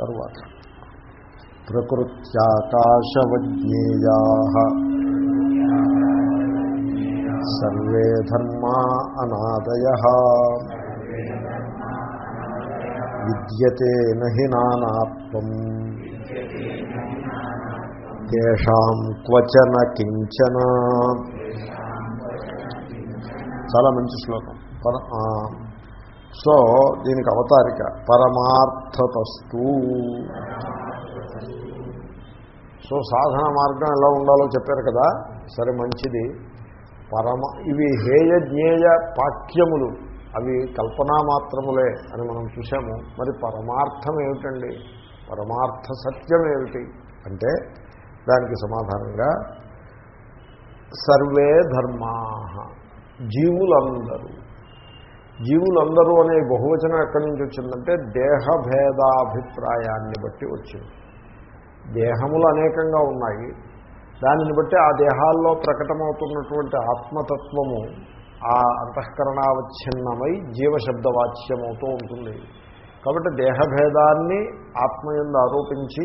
తర్వాత. ప్రకృత్యాకాశవజ్ఞేయా. సర్వే ధర్మా అనాదయ. విద్యతే నహి నానాత్వం. తేషాం క్వచన కించన. చాలా మంచి శ్లోకం. సో దీనికి అవతారిక పరమార్థతస్తు. సో సాధన మార్గం ఎలా ఉండాలో చెప్పారు కదా సరే మంచిది. పరమ ఇవి హేయ జ్ఞేయ పాఠ్యములు అవి కల్పనా మాత్రములే అని మనం చూసాము మరి పరమార్థం ఏమిటండి? పరమార్థ సత్యం ఏమిటి? అంటే దానికి సమాధానంగా సర్వే ధర్మా జీవులందరూ. జీవులందరూ అనే బహువచనం ఎక్కడి నుంచి వచ్చిందంటే దేహభేదాభిప్రాయాన్ని బట్టి వచ్చింది. దేహములు అనేకంగా ఉన్నాయి. దానిని బట్టి ఆ దేహాల్లో ప్రకటమవుతున్నటువంటి ఆత్మతత్వము ఆ అంతఃకరణావచ్ఛిన్నమై జీవశబ్దవాచ్యమవుతూ ఉంటుంది. కాబట్టి దేహభేదాన్ని ఆత్మయందు ఆరోపించి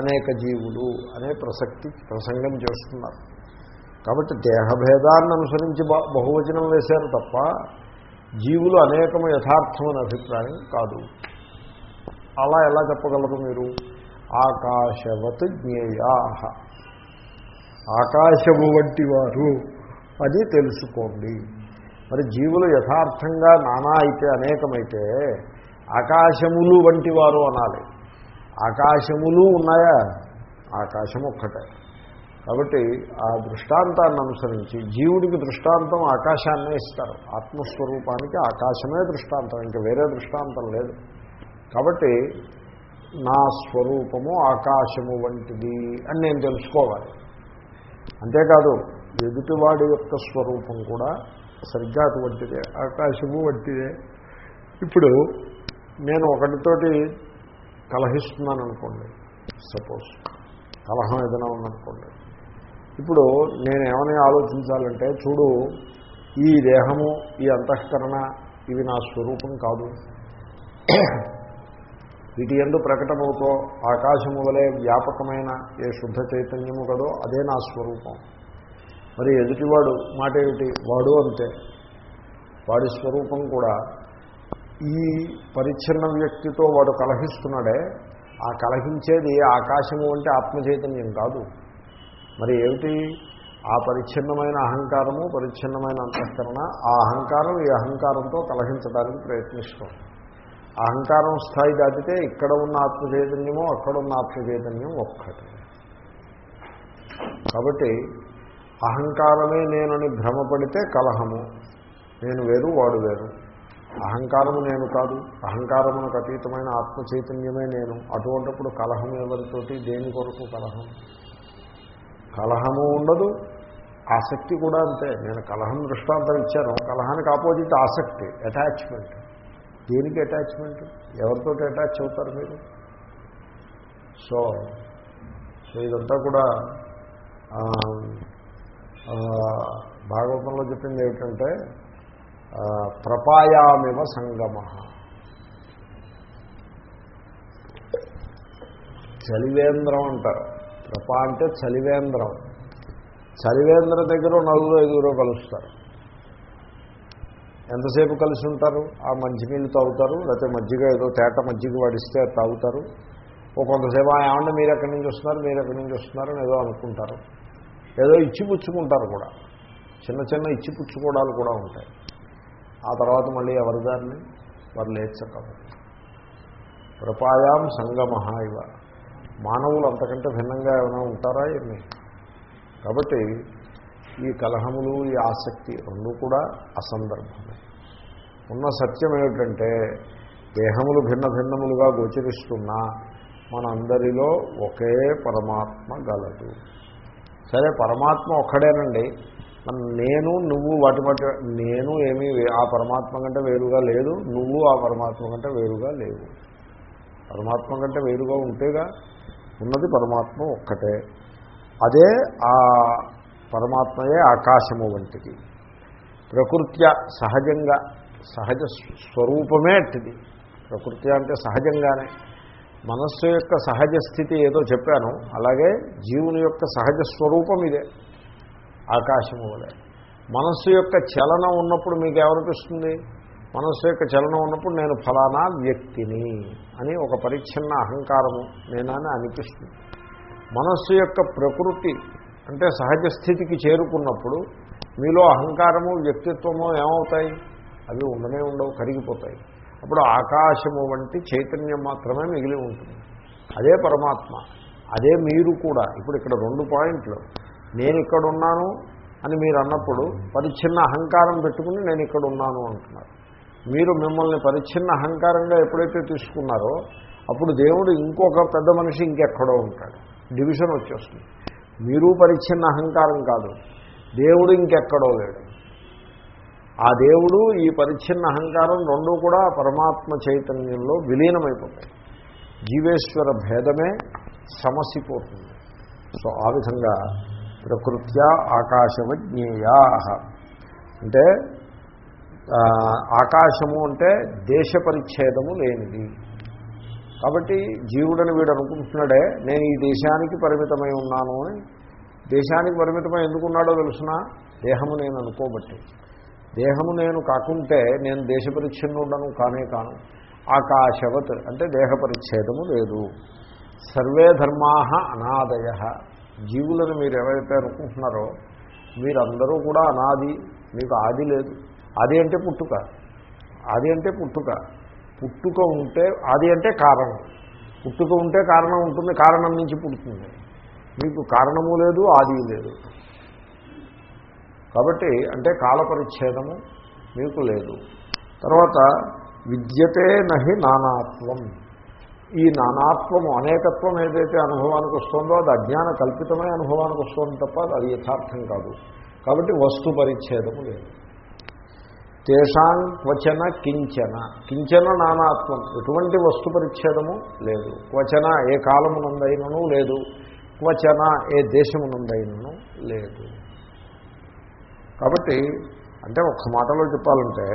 అనేక జీవులు అనే ప్రసక్తి ప్రసంగం చేస్తున్నారు. కాబట్టి దేహభేదాన్ని అనుసరించి బహువచనం వేశారు తప్ప జీవులు అనేకము యథార్థమైన అభిప్రాయం కాదు. అలా ఎలా చెప్పగలరు మీరు? ఆకాశవత్ జ్ఞేయా. ఆకాశము వంటి వారు అది తెలుసుకోండి. మరి జీవులు యథార్థంగా నానా అయితే అనేకమైతే ఆకాశములు వంటి వారు అనాలి. ఆకాశములు ఉన్నాయా? ఆకాశం ఒక్కటే. కాబట్టి ఆ దృష్టాంతాన్ని అనుసరించి జీవుడికి దృష్టాంతం ఆకాశాన్నే ఇస్తారు. ఆత్మస్వరూపానికి ఆకాశమే దృష్టాంతం ఇంకా వేరే దృష్టాంతం లేదు. కాబట్టి నా స్వరూపము ఆకాశము వంటిది అని నేను తెలుసుకోవాలి. అంతేకాదు ఎదుటివాడి యొక్క స్వరూపం కూడా సరిగ్గా అటువంటిదే ఆకాశము వంటిదే. ఇప్పుడు నేను ఒకటితోటి కలహిస్తున్నాను అనుకోండి సపోజ్ కలహం ఏదైనా ఉందనుకోండి ఇప్పుడు నేను ఏమని ఆలోచించాలంటే చూడు ఈ దేహము ఈ అంతఃకరణ ఇవి నా స్వరూపం కాదు. వీటి ఎందు ప్రకటమవుతో ఆకాశము వలె వ్యాపకమైన ఏ శుద్ధ చైతన్యము కదో అదే నా స్వరూపం. మరి ఎదుటివాడు మాట ఏమిటి వాడు అంతే. వాడి స్వరూపం కూడా ఈ పరిచ్ఛిన్న వ్యక్తితో వాడు కలహిస్తున్నాడే. ఆ కలహించేది ఆకాశము అంటే ఆత్మచైతన్యం కాదు. మరి ఏమిటి? ఆ పరిచ్ఛిన్నమైన అహంకారము పరిచ్ఛిన్నమైన అంతఃకరణ ఆ అహంకారం ఈ అహంకారంతో కలహించడానికి ప్రయత్నిస్తుంది అహంకారం స్థాయి దాటితే ఇక్కడ ఉన్న ఆత్మచైతన్యము అక్కడ ఉన్న ఆత్మచైతన్యం ఒక్కటి. కాబట్టి అహంకారమే నేనని భ్రమపడితే కలహము. నేను వేరు వాడు వేరు. అహంకారము నేను కాదు. అహంకారమునకు అతీతమైన ఆత్మ చైతన్యమే నేను. అటువంటిప్పుడు కలహం ఎవరితోటి? దేని కొరకు కలహం? కలహము ఉండదు. ఆసక్తి కూడా అంతే. నేను కలహం దృష్టాంతం ఇచ్చాను. కలహానికి ఆపోజిట్ ఆసక్తి అటాచ్మెంట్ దేనికి అటాచ్మెంట్ ఎవరితోటి అటాచ్ అవుతారు మీరు? సో సో ఇదంతా కూడా భాగవతంలో చెప్పింది ఏమిటంటే ప్రపాయామివ సంగమ. చలివేంద్రం అంటారు. ప్రప అంటే చలివేంద్రం. చలివేంద్ర దగ్గర నలుగురు ఐదుగురు కలుస్తారు. ఎంతసేపు కలిసి ఉంటారు? ఆ మంచినీళ్ళు తాగుతారు లేకపోతే మజ్జిగ ఏదో తేట మజ్జిగ వాడిస్తే తాగుతారు. ఓ కొంతసేపు "ఆ, ఏమన్నా మీరు ఎక్కడి నుంచి వస్తున్నారు? మీరు ఎక్కడి నుంచి వస్తున్నారు? అని ఏదో అనుకుంటారు. ఏదో ఇచ్చిపుచ్చుకుంటారు కూడా. చిన్న చిన్న ఇచ్చిపుచ్చుకోవడాలు కూడా ఉంటాయి. ఆ తర్వాత మళ్ళీ ఎవరిదారిని? వారు లేచకము ప్రపాయాం సంగమహ ఇవ. మానవులు అంతకంటే భిన్నంగా ఏమైనా ఉంటారా ఏమి? కాబట్టి ఈ కలహములు ఈ ఆసక్తి రెండు కూడా అసందర్భమే. ఉన్న సత్యం ఏమిటంటే దేహములు భిన్న భిన్నములుగా గోచరిస్తున్నా మనందరిలో ఒకే పరమాత్మ గలదు. సరే పరమాత్మ ఒక్కడేనండి. నేను నువ్వు వాటి మధ్య నేను ఏమీ ఆ పరమాత్మ కంటే వేరుగా లేదు నువ్వు ఆ పరమాత్మ కంటే వేరుగా లేవు. పరమాత్మ కంటే వేరుగా ఉంటేగా ఉన్నది పరమాత్మ ఒక్కటే. అదే ఆ పరమాత్మయే ఆకాశము వంటిది. ప్రకృత్య సహజంగా సహజ స్వరూపమే అట్టిది. ప్రకృతి అంటే సహజంగానే. మనస్సు యొక్క సహజ స్థితి ఏదో చెప్పాను. అలాగే జీవుని యొక్క సహజ స్వరూపం ఇదే. ఆకాశము వలె. మనస్సు యొక్క చలనం ఉన్నప్పుడు మీకు ఏమనిపిస్తుంది? మనస్సు యొక్క చలనం ఉన్నప్పుడు నేను ఫలానా వ్యక్తిని అని ఒక పరిచ్ఛిన్న అహంకారము నేనని అనిపిస్తుంది. మనస్సు యొక్క ప్రకృతి అంటే సహజ స్థితికి చేరుకున్నప్పుడు మీలో అహంకారము వ్యక్తిత్వము ఏమవుతాయి? అవి ఉండనే ఉండవు కరిగిపోతాయి. అప్పుడు ఆకాశము వంటి చైతన్యం మాత్రమే మిగిలి ఉంటుంది. అదే పరమాత్మ అదే మీరు కూడా. ఇప్పుడు ఇక్కడ రెండు పాయింట్లు. నేను ఇక్కడ ఉన్నాను అని మీరు అన్నప్పుడు పరిచ్ఛిన్న అహంకారం పెట్టుకుని నేను ఇక్కడ ఉన్నాను అంటున్నారు. మీరు మిమ్మల్ని పరిచ్ఛిన్న అహంకారంగా ఎప్పుడైతే తీసుకున్నారో అప్పుడు దేవుడు ఇంకొక పెద్ద మనిషి ఇంకెక్కడో ఉంటాడు. డివిజన్ వచ్చేస్తుంది. మీరు పరిచ్ఛిన్న అహంకారం కాదు. దేవుడు ఇంకెక్కడో లేడు. ఆ దేవుడు ఈ పరిచ్ఛిన్న అహంకారం రెండూ కూడా పరమాత్మ చైతన్యంలో విలీనమైపోతాయి. జీవేశ్వర భేదమే సమసిపోతుంది. సో ఆ విధంగా ప్రకృత్యా ఆకాశవజ్ఞేయా. అంటే ఆకాశము అంటే దేశ పరిచ్ఛేదము లేనిది. కాబట్టి జీవుడని వీడు అనుకుంటున్నాడే నేను ఈ దేశానికి పరిమితమై ఉన్నాను అని. దేశానికి పరిమితమై ఎందుకున్నాడో తెలుసిన? దేహము నేను అనుకోబట్టి. దేహము నేను కాకుంటే నేను దేశ పరిచ్ఛిన్నుడను కానే కాను. ఆకాశవత్ అంటే దేహ పరిచ్ఛేదము లేదు. సర్వే ధర్మా అనాదయ. జీవులను మీరు ఎవరైతే అనుకుంటున్నారో మీరందరూ కూడా అనాది మీకు ఆది లేదు. ఆది అంటే పుట్టుక. ఆది అంటే పుట్టుక. పుట్టుక ఉంటే ఆది అంటే కారణం. పుట్టుక ఉంటే కారణం ఉంటుంది కారణం నుంచి పుడుతుంది. మీకు కారణము లేదు ఆది లేదు. కాబట్టి అంటే కాలపరిచ్ఛేదము మీకు లేదు. తర్వాత విద్యతే నహి నానాత్వం. ఈ నానాత్వము అనేకత్వం ఏదైతే అనుభవానికి వస్తుందో అది అజ్ఞాన కల్పితమే అనుభవానికి వస్తుంది తప్ప అది యథార్థం కాదు. కాబట్టి వస్తు పరిచ్ఛేదము లేదు. తేషాం క్వచన కించన. కించన నానాత్వం. ఎటువంటి వస్తు పరిచ్ఛేదము లేదు. క్వచన ఏ కాలమునందైనను లేదు. క్వచన ఏ దేశమునందైనను లేదు. కాబట్టి అంటే ఒక్క మాటలో చెప్పాలంటే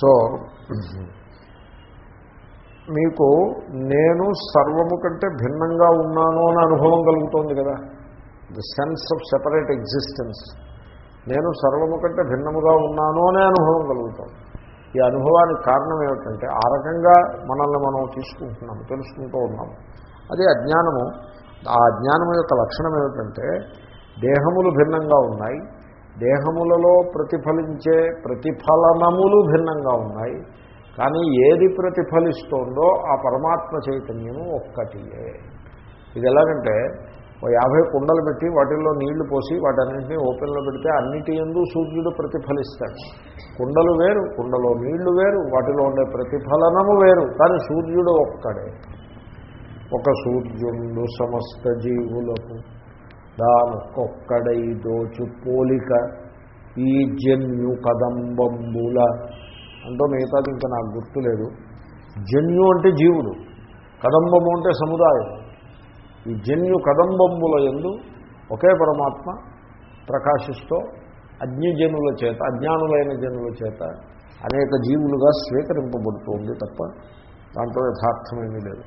సో మీకు నేను సర్వము కంటే భిన్నంగా ఉన్నాను అని అనుభవం కలుగుతోంది కదా. The sense of separate existence నేను సర్వము కంటే భిన్నముగా ఉన్నాను అనే అనుభవం కలుగుతాం. ఈ అనుభవానికి కారణం ఏమిటంటే ఆ రకంగా మనల్ని మనం తీసుకుంటున్నాము తెలుసుకుంటూ ఉన్నాము. అదే అజ్ఞానము. ఆ అజ్ఞానం యొక్క లక్షణం ఏమిటంటే దేహములు భిన్నంగా ఉన్నాయి. దేహములలో ప్రతిఫలించే ప్రతిఫలనములు భిన్నంగా ఉన్నాయి. కానీ ఏది ప్రతిఫలిస్తోందో ఆ పరమాత్మ చైతన్యము ఒక్కటియే. ఇది ఎలాగంటే యాభై కుండలు పెట్టి వాటిల్లో నీళ్ళు పోసి వాటన్నింటినీ ఓపెన్లో పెడితే అన్నిటి ఎందు సూర్యుడు ప్రతిఫలిస్తాడు. కుండలు వేరు కుండలో నీళ్ళు వేరు వాటిలో ఉండే ప్రతిఫలనము వేరు కానీ సూర్యుడు ఒక్కడే. ఒక సూర్యుడు సమస్త జీవులకు దానొక్కొక్కడై దోచు పోలిక ఈ జన్యు కదంబంబుల. అంటూ మిగతాది ఇంకా నాకు గుర్తులేదు. జన్యు అంటే జీవుడు కదంబము అంటే సముదాయం. ఈ జన్యు కదంబంబుల ఎందు ఒకే పరమాత్మ ప్రకాశిస్తూ అజ్ఞజనుల చేత అజ్ఞానులైన జనుల చేత అనేక జీవులుగా స్వీకరింపబడుతోంది తప్ప దాంట్లో యథార్థమేమీ లేదు.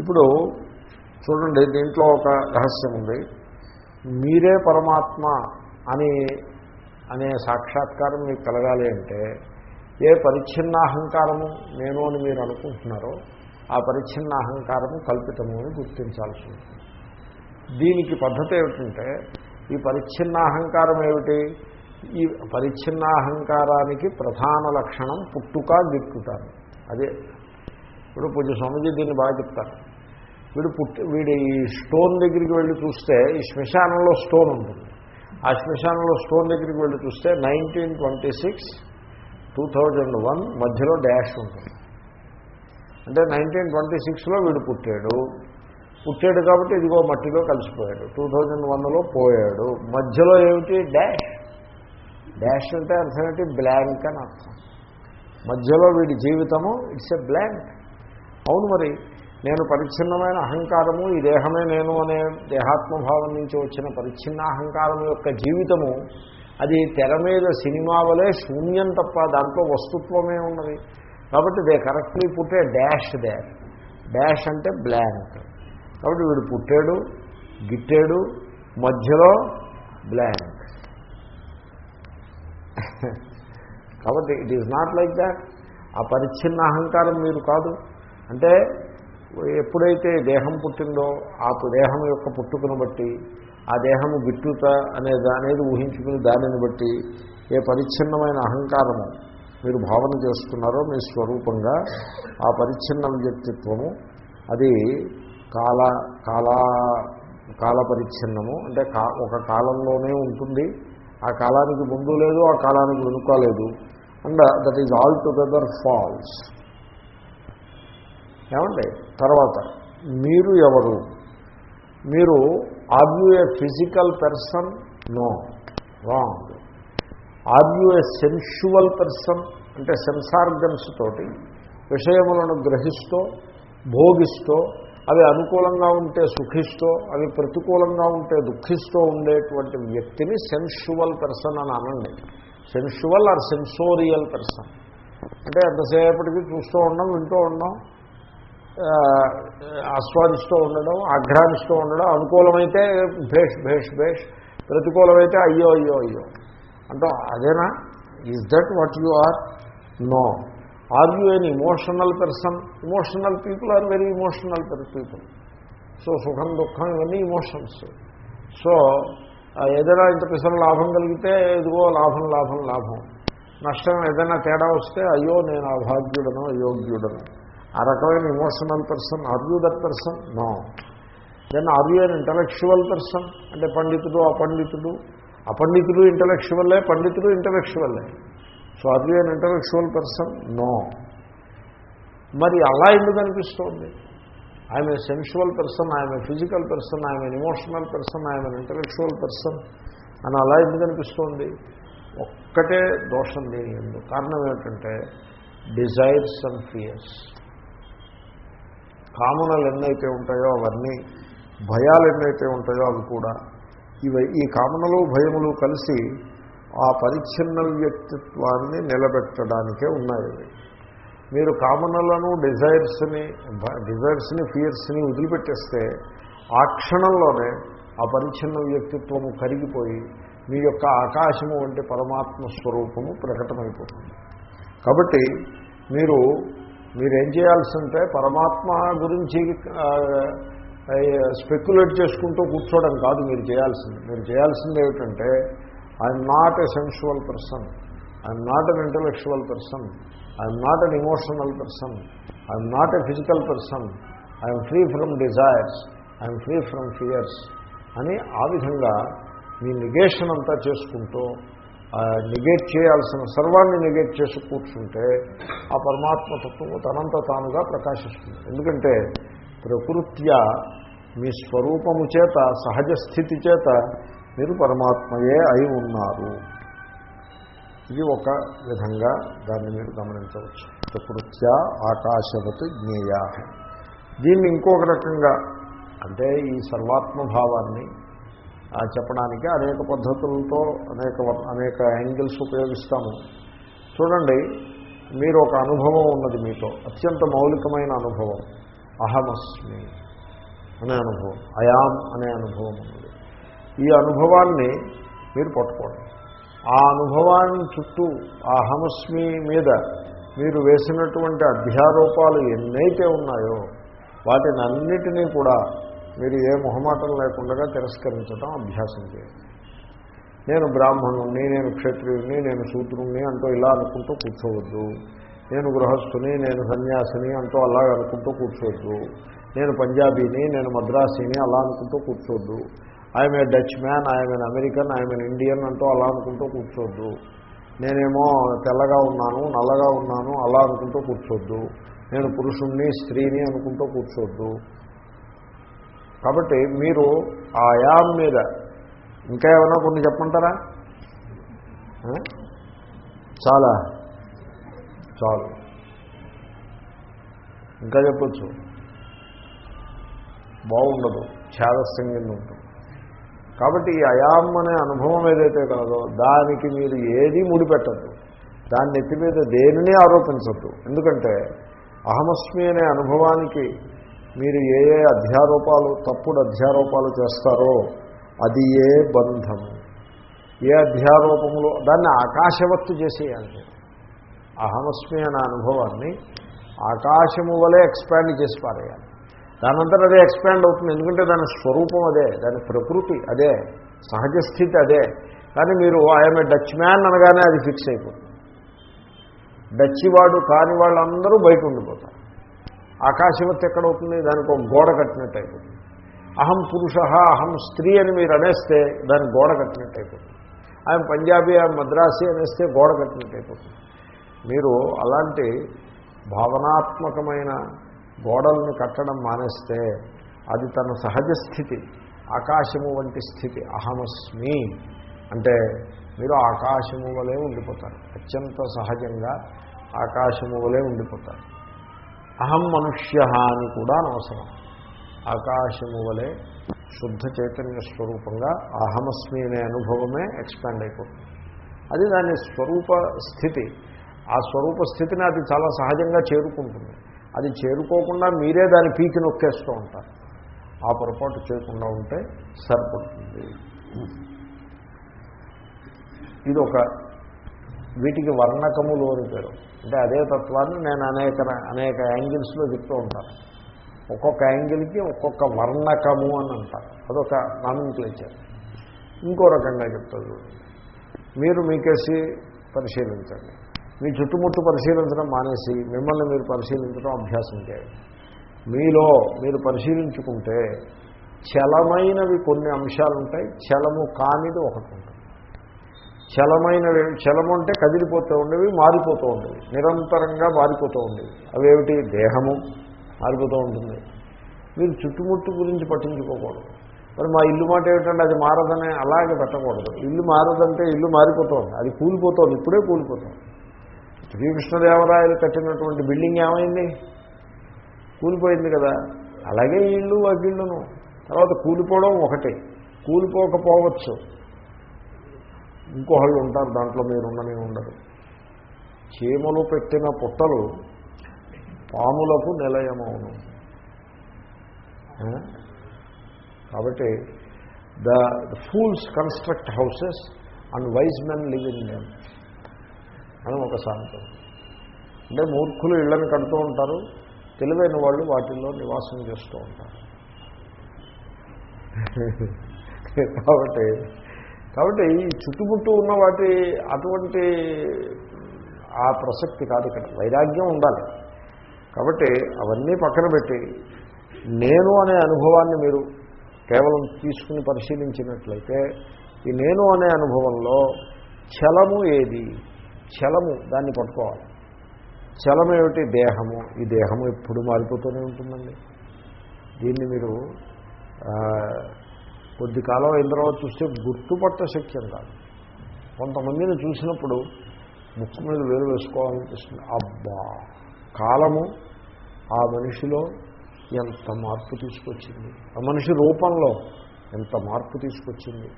ఇప్పుడు చూడండి దీంట్లో ఒక రహస్యం ఉంది. మీరే పరమాత్మ అని అనే సాక్షాత్కారం మీకు కలగాలి అంటే ఏ పరిచ్ఛిన్న అహంకారము నేను అని మీరు అనుకుంటున్నారో ఆ పరిచ్ఛిన్న అహంకారము కల్పితము అని గుర్తించాల్సి ఉంటుంది. దీనికి పద్ధతి ఏమిటంటే ఈ పరిచ్ఛిన్న అహంకారం ఏమిటి? ఈ పరిచ్ఛిన్న అహంకారానికి ప్రధాన లక్షణం పుట్టుక దిక్కుతారు అదే ఇప్పుడు పూజ స్వామిజీ దీన్ని బాగా చెప్తారు. వీడు పుట్టి వీడి ఈ స్టోన్ దగ్గరికి వెళ్ళి చూస్తే ఈ శ్మశానంలో స్టోన్ ఉంటుంది. ఆ శ్మశానంలో స్టోన్ దగ్గరికి వెళ్ళి చూస్తే nineteen twenty six two thousand one మధ్యలో డ్యాష్ ఉంటుంది. అంటే నైన్టీన్ ట్వంటీ సిక్స్లో వీడు పుట్టాడు. పుట్టాడు కాబట్టి ఇదిగో మట్టిలో కలిసిపోయాడు. టూ థౌజండ్ వన్లో పోయాడు. మధ్యలో ఏమిటి? డ్యాష్ డ్యాష్ అంటే అర్థం ఏంటి? బ్లాంక్ అని అర్థం. మధ్యలో వీడి జీవితము ఇట్స్ ఎ బ్లాంక్ అవును మరి నేను పరిచ్ఛిన్నమైన అహంకారము ఈ దేహమే నేను అనే దేహాత్మభావం నుంచి వచ్చిన పరిచ్ఛిన్న అహంకారం యొక్క జీవితము అది తెర మీద సినిమా వలె శూన్యం తప్ప దాంట్లో వస్తుత్వమే ఉన్నది. కాబట్టి దే కరెక్ట్లీ పుట్టే డాష్ దే డాష్ అంటే బ్లాంక్ కాబట్టి వీడు పుట్టాడు గిట్టాడు మధ్యలో బ్లాంక్ కాబట్టి it is not like that ఆ పరిచ్ఛిన్న అహంకారం మీరు కాదు. అంటే ఎప్పుడైతే దేహం పుట్టిందో ఆ దేహం యొక్క పుట్టుకను బట్టి ఆ దేహము గిట్టుత అనే అనేది ఊహించుకుని దానిని బట్టి ఏ పరిచ్ఛిన్నమైన అహంకారము మీరు భావన చేస్తున్నారో మీ స్వరూపంగా ఆ పరిచ్ఛిన్న వ్యక్తిత్వము అది కాల కాలా కాల పరిచ్ఛిన్నము అంటే కా ఒక కాలంలోనే ఉంటుంది. ఆ కాలానికి ముందు లేదు ఆ కాలానికి వెనుక లేదు. And that is all together false ఏమండి? తర్వాత మీరు ఎవరు? మీరు are you a physical person no wrong are you a sensual person అంటే సెన్సార్గన్స్ తోటి విషయములను గ్రహిస్తూ భోగిస్తూ అవి అనుకూలంగా ఉంటే సుఖిస్తూ అవి ప్రతికూలంగా ఉంటే దుఃఖిస్తూ ఉండేటువంటి వ్యక్తిని సెన్షువల్ పర్సన్ అని అనండి. సెన్షువల్ ఆర్ సెన్సోరియల్ పర్సన్ అంటే ఎంతసేపటికి చూస్తూ ఉండడం వింటూ ఉండడం ఆస్వాదిస్తూ ఉండడం ఆఘ్రానిస్తూ ఉండడం అనుకూలమైతే భేష్ భేష్ భేష్ ప్రతికూలమైతే అయ్యో అయ్యో అయ్యో. అంటే అదేనా? Is that what you are no are you an emotional person emotional people are very emotional people so సుఖం దుఃఖం ఇవన్నీ ఇమోషన్స్ సో ఏదైనా ఇంత పిసర లాభం కలిగితే ఇదిగో లాభం లాభం లాభం. నష్టం ఏదైనా తేడా వస్తే అయ్యో నేను అభాగ్యుడను అయోగ్యుడను. ఆ రకమైన emotional person are you that person no then are you an intellectual person అంటే పండితుడు అపండితుడు అపండితులు ఇంటలెక్చువల్లే పండితులు ఇంటలెక్చువల్లే. So are you an intellectual person? No. మరి అలా ఎందుకు అనిపిస్తోంది? I'm a sensual person I'm a physical person I'm an emotional person I'm an intellectual person అని అలా ఎందుకు అనిపిస్తోంది? ఒక్కటే దోషం దీని ఎందుకు కారణం ఏమిటంటే డిజైర్స్ అండ్ ఫియర్స్ కామనలు ఎన్నైతే ఉంటాయో అవన్నీ భయాలు ఎన్నైతే ఉంటాయో అవి కూడా ఇవి ఈ కామనలు భయములు కలిసి ఆ పరిచ్ఛిన్న వ్యక్తిత్వాన్ని నిలబెట్టడానికే ఉన్నాయి మీరు కామనలను డిజైర్స్ని డిజైర్స్ని ఫియర్స్ని వదిలిపెట్టేస్తే ఆ క్షణంలోనే ఆ పరిచ్ఛిన్న వ్యక్తిత్వము కరిగిపోయి మీ యొక్క ఆకాశము వంటి పరమాత్మ స్వరూపము ప్రకటమైపోతుంది. కాబట్టి మీరు మీరేం చేయాల్సి ఉంటే పరమాత్మ గురించి స్పెక్యులేట్ చేసుకుంటూ కూర్చోవడం కాదు మీరు చేయాల్సింది. మీరు చేయాల్సింది ఏమిటంటే I'm not a sensual person I'm not an intellectual person I'm not an emotional person I'm not a physical person I'm free from desires I'm free from fears అని ఆ విధంగా మీ నిగేషన్ అంతా చేసుకుంటూ నిగేట్ చేయాల్సిన సర్వాన్ని నిగేట్ చేసి కూర్చుంటే ఆ పరమాత్మతత్వము తనంత తానుగా ప్రకాశిస్తుంది. ఎందుకంటే ప్రకృత్యా మీ స్వరూపము చేత సహజ స్థితి చేత మీరు పరమాత్మయే అయి ఉన్నారు. ఇది ఒక విధంగా దాన్ని మీరు గమనించవచ్చు. ప్రకృత్యా ఆకాశవత్ జ్ఞేయ. దీన్ని ఇంకొక రకంగా అంటే ఈ సర్వాత్మభావాన్ని ఆ చెప్పడానికి అనేక పద్ధతులతో అనేక అనేక యాంగిల్స్ ఉపయోగిస్తాము. చూడండి మీరు ఒక అనుభవం ఉన్నది మీతో అత్యంత మౌలికమైన అనుభవం. అహమస్మి అనే అనుభవం అయాం అనే అనుభవం ఉన్నది. ఈ అనుభవాన్ని మీరు పట్టుకోండి. ఆ అనుభవాన్ని చుట్టూ ఆ అహమస్మి మీద మీరు వేసినటువంటి అధ్యారూపాలు ఎన్నైతే ఉన్నాయో వాటిని అన్నిటినీ కూడా మీరు ఏ మొహమాటం లేకుండా తిరస్కరించడం అభ్యాసం చేయండి. నేను బ్రాహ్మణుణ్ణి నేను క్షత్రియుణ్ణి నేను శూద్రుణ్ణి అంటూ ఇలా అనుకుంటూ కూర్చోవద్దు. నేను గృహస్థుని నేను సన్యాసిని అంటూ అలా అనుకుంటూ కూర్చోవద్దు నేను పంజాబీని నేను మద్రాసీని అలా అనుకుంటూ కూర్చోవద్దు I'm a Dutch man I'm an American I'm an Indian అంటూ అలా అనుకుంటూ కూర్చోవద్దు నేనేమో తెల్లగా ఉన్నాను నల్లగా ఉన్నాను అలా అనుకుంటూ కూర్చోద్దు. నేను పురుషుణ్ణి స్త్రీని అనుకుంటూ కూర్చోద్దు. కాబట్టి మీరు ఆ యాం మీద ఇంకా ఏమైనా కొన్ని చెప్పంటారా చాలా. చాలు. ఇంకా చెప్పచ్చు. బాగుండదు. ఛాదస్యం కింద ఉంటుంది కాబట్టి ఈ అయాం అనే అనుభవం ఏదైతే కలదో దానికి మీరు ఏది ముడిపెట్టద్దు. దాన్ని ఎత్తి మీద దేనిని ఆరోపించద్దు. ఎందుకంటే అహమస్మి అనే అనుభవానికి మీరు ఏ ఏ అధ్యారోపాలు తప్పుడు అధ్యారోపాలు చేస్తారో అది ఏ బంధము ఏ అధ్యారోపములో దాన్ని ఆకాశవత్తు చేసేయాలి అహమస్మి అనే అనుభవాన్ని ఆకాశము వలె ఎక్స్పాండ్ చేసి పారేయాలి. దానంతరం అదే ఎక్స్పాండ్ అవుతుంది. ఎందుకంటే దాని స్వరూపం అదే దాని ప్రకృతి అదే సహజ స్థితి అదే. కానీ మీరు ఐఎమ్ ఏ డచ్ మ్యాన్ అనగానే అది ఫిక్స్ అయిపోతుంది. డచ్చి వాడు కాని వాళ్ళందరూ బయట ఉండిపోతారు. ఆకాశవత్తు ఎక్కడవుతుంది? దానికి ఒక గోడ కట్టినట్టు అయిపోతుంది. అహం పురుష అహం స్త్రీ అని మీరు అనేస్తే దానికి గోడ కట్టినట్టు అయిపోతుంది. ఆయన పంజాబీ ఆయన మద్రాసి అనేస్తే గోడ కట్టినట్టు అయిపోతుంది. మీరు అలాంటి భావనాత్మకమైన గోడల్ని కట్టడం మానేస్తే అది తన సహజ స్థితి ఆకాశము వంటి స్థితి అహమస్మి. అంటే మీరు ఆకాశము వలె ఉండిపోతారు. అత్యంత సహజంగా ఆకాశము వలె ఉండిపోతారు. అహం మనుష్య అని కూడా అనవసరం. ఆకాశము వలె శుద్ధ చైతన్య స్వరూపంగా అహమస్మి అనే అనుభవమే ఎక్స్పాండ్ అయిపోతుంది. అది దాని స్వరూప స్థితి. ఆ స్వరూప స్థితిని అది చాలా సహజంగా చేరుకుంటుంది. అది చేరుకోకుండా మీరే దాని పీకి నొక్కేస్తూ ఉంటారు. ఆ పొరపాటు చేయకుండా ఉంటే సరిపడుతుంది. ఇది ఒక వీటికి వర్ణకములు అని పేరు. అంటే అదే తత్వాన్ని నేను అనేక అనేక యాంగిల్స్లో చెప్తూ ఉంటాను. ఒక్కొక్క యాంగిల్కి ఒక్కొక్క వర్ణకము అని అంటారు. అదొక నామిన్క్లేచర్ ఇంకో రకంగా చెప్తారు మీరు మీకేసి పరిశీలించండి. మీ చుట్టుముట్టు పరిశీలించడం మానేసి మిమ్మల్ని మీరు పరిశీలించడం అభ్యాసం చేయండి. మీలో మీరు పరిశీలించుకుంటే చలమైనవి కొన్ని అంశాలు ఉంటాయి చలము కానిది ఒకటి ఉంటుంది. చలమైనవి చలము అంటే కదిలిపోతూ ఉండేవి మారిపోతూ ఉండేవి నిరంతరంగా మారిపోతూ ఉండేవి. అవేమిటి దేహము మారిపోతూ ఉంటుంది. మీరు చుట్టుముట్టు గురించి పట్టించుకోకూడదు. మరి మా ఇల్లు మాట ఏమిటంటే అది మారదనే అలాగే పెట్టకూడదు. ఇల్లు మారదంటే ఇల్లు మారిపోతుంది అది కూలిపోతుంది ఇప్పుడే కూలిపోతుంది శ్రీకృష్ణదేవరాయలు కట్టినటువంటి బిల్డింగ్ ఏమైంది? కూలిపోయింది కదా. అలాగే ఇళ్ళు ఆ వాకిళ్ళును తర్వాత కూలిపోవడం ఒకటి. కూలిపోకపోవచ్చు. ఇంకోళ్ళు ఉంటారు దాంట్లో మీరు ఉండనే ఉండరు. చీమలు పెట్టిన పుట్టలు పాములకు నిలయమవును. కాబట్టి the fools construct houses and wise men live in them. అని ఒక సాంతం అంటే మూర్ఖులు ఇళ్ళని కడుతూ ఉంటారు తెలివైన వాళ్ళు వాటిల్లో నివాసం చేస్తూ ఉంటారు. కాబట్టి కాబట్టి ఈ చుట్టుముట్టు ఉన్న వాటి అటువంటి ఆ ప్రసక్తి కాదు ఇక్కడ. వైరాగ్యం ఉండాలి. కాబట్టి అవన్నీ పక్కన పెట్టి నేను అనే అనుభవాన్ని మీరు కేవలం తీసుకుని పరిశీలించినట్లయితే ఈ నేను అనే అనుభవంలో చలము ఏది? చలము దాన్ని పట్టుకోవాలి. చలం ఏమిటి దేహము. ఈ దేహము ఎప్పుడు మారిపోతూనే ఉంటుందండి. దీన్ని మీరు కొద్ది కాలం అయిన తర్వాత చూస్తే గుర్తుపట్ట శక్యం కాదు. కొంతమందిని చూసినప్పుడు ముక్కు మీద వేలు వేసుకోవాలనిపిస్తుంది. అబ్బా! కాలము ఆ మనిషిలో ఎంత మార్పు తీసుకొచ్చింది? ఆ మనిషి రూపంలో ఎంత మార్పు తీసుకొచ్చింది?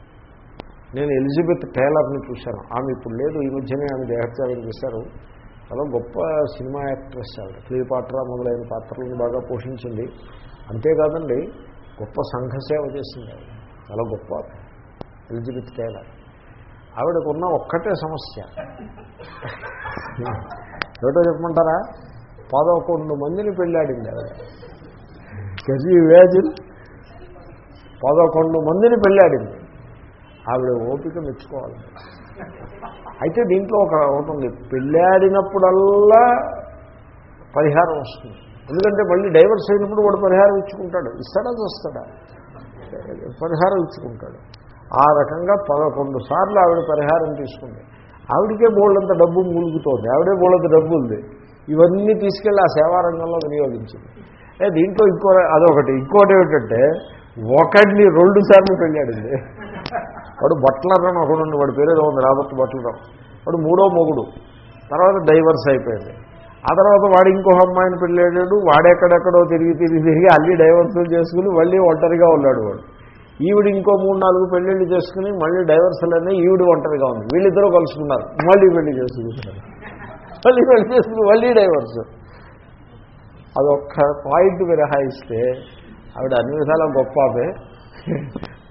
నేను ఎలిజబెత్ టైలర్ని చూశాను. ఆమె ఇప్పుడు లేదు. ఈ మధ్యనే ఆమె దేహత్యాగం చేశారు. చాలా గొప్ప సినిమా యాక్ట్రెస్ ఆవిడ. క్లీపాట్రా మొదలైన పాత్రలను బాగా పోషించింది. అంతేకాదండి గొప్ప సంఘ సేవ చేసింది ఆవిడ. చాలా గొప్ప ఎలిజబెత్ టైలర్. ఆవిడకున్న ఒక్కటే సమస్య. ఏటో చెప్పమంటారా? పదకొండు మందిని పెళ్ళాడింది ఆవిడ. కెజీ ఇమాజిన్ పదకొండు మందిని పెళ్ళాడింది. ఆవిడ ఓపిక మెచ్చుకోవాలి. అయితే దీంట్లో ఒక ఒకటి ఉంది. పెళ్ళాడినప్పుడల్లా పరిహారం వస్తుంది. ఎందుకంటే మళ్ళీ డైవర్స్ అయినప్పుడు వాడు పరిహారం ఇచ్చుకుంటాడు. ఇస్తాడా చూస్తాడా? పరిహారం ఇచ్చుకుంటాడు. ఆ రకంగా పదకొండు సార్లు ఆవిడ పరిహారం తీసుకుంది. ఆవిడకే బోళ్ళంత డబ్బు మూలుగుతోంది. ఆవిడే బోళ్ళంత డబ్బు ఉంది. ఇవన్నీ తీసుకెళ్ళి ఆ సేవారంగంలో వినియోగించింది. దీంట్లో ఇంకో అదొకటి. ఇంకోటి ఏమిటంటే ఒకడిని రెండు సార్లు పెళ్ళాడింది. వాడు బట్లర్ అని ఒకడు వాడి పేరు ఏదో ఉంది రాబర్ట్ బట్లర్. వాడు మూడో మొగుడు. తర్వాత డైవర్స్ అయిపోయింది. ఆ తర్వాత వాడు ఇంకో అమ్మాయిని పెళ్ళాడాడు వాడెక్కడెక్కడో తిరిగి తిరిగి తిరిగి అల్లి డైవర్స్ చేసుకుని మళ్ళీ ఒంటరిగా ఉన్నాడు వాడు. ఈవిడ ఇంకో మూడు నాలుగు పెళ్ళిళ్ళు చేసుకుని మళ్ళీ డైవర్సులన్నీ ఈవిడ ఒంటరిగా ఉంది. వీళ్ళిద్దరూ కలుసుకున్నారు. మళ్ళీ పెళ్ళి చేసుకుంటున్నారు. మళ్ళీ పెళ్ళి చేసుకుని మళ్ళీ డైవర్స్. అదొక్క పాయింట్ మినహాయిస్తే ఆవిడ అన్ని విధాలా గొప్ప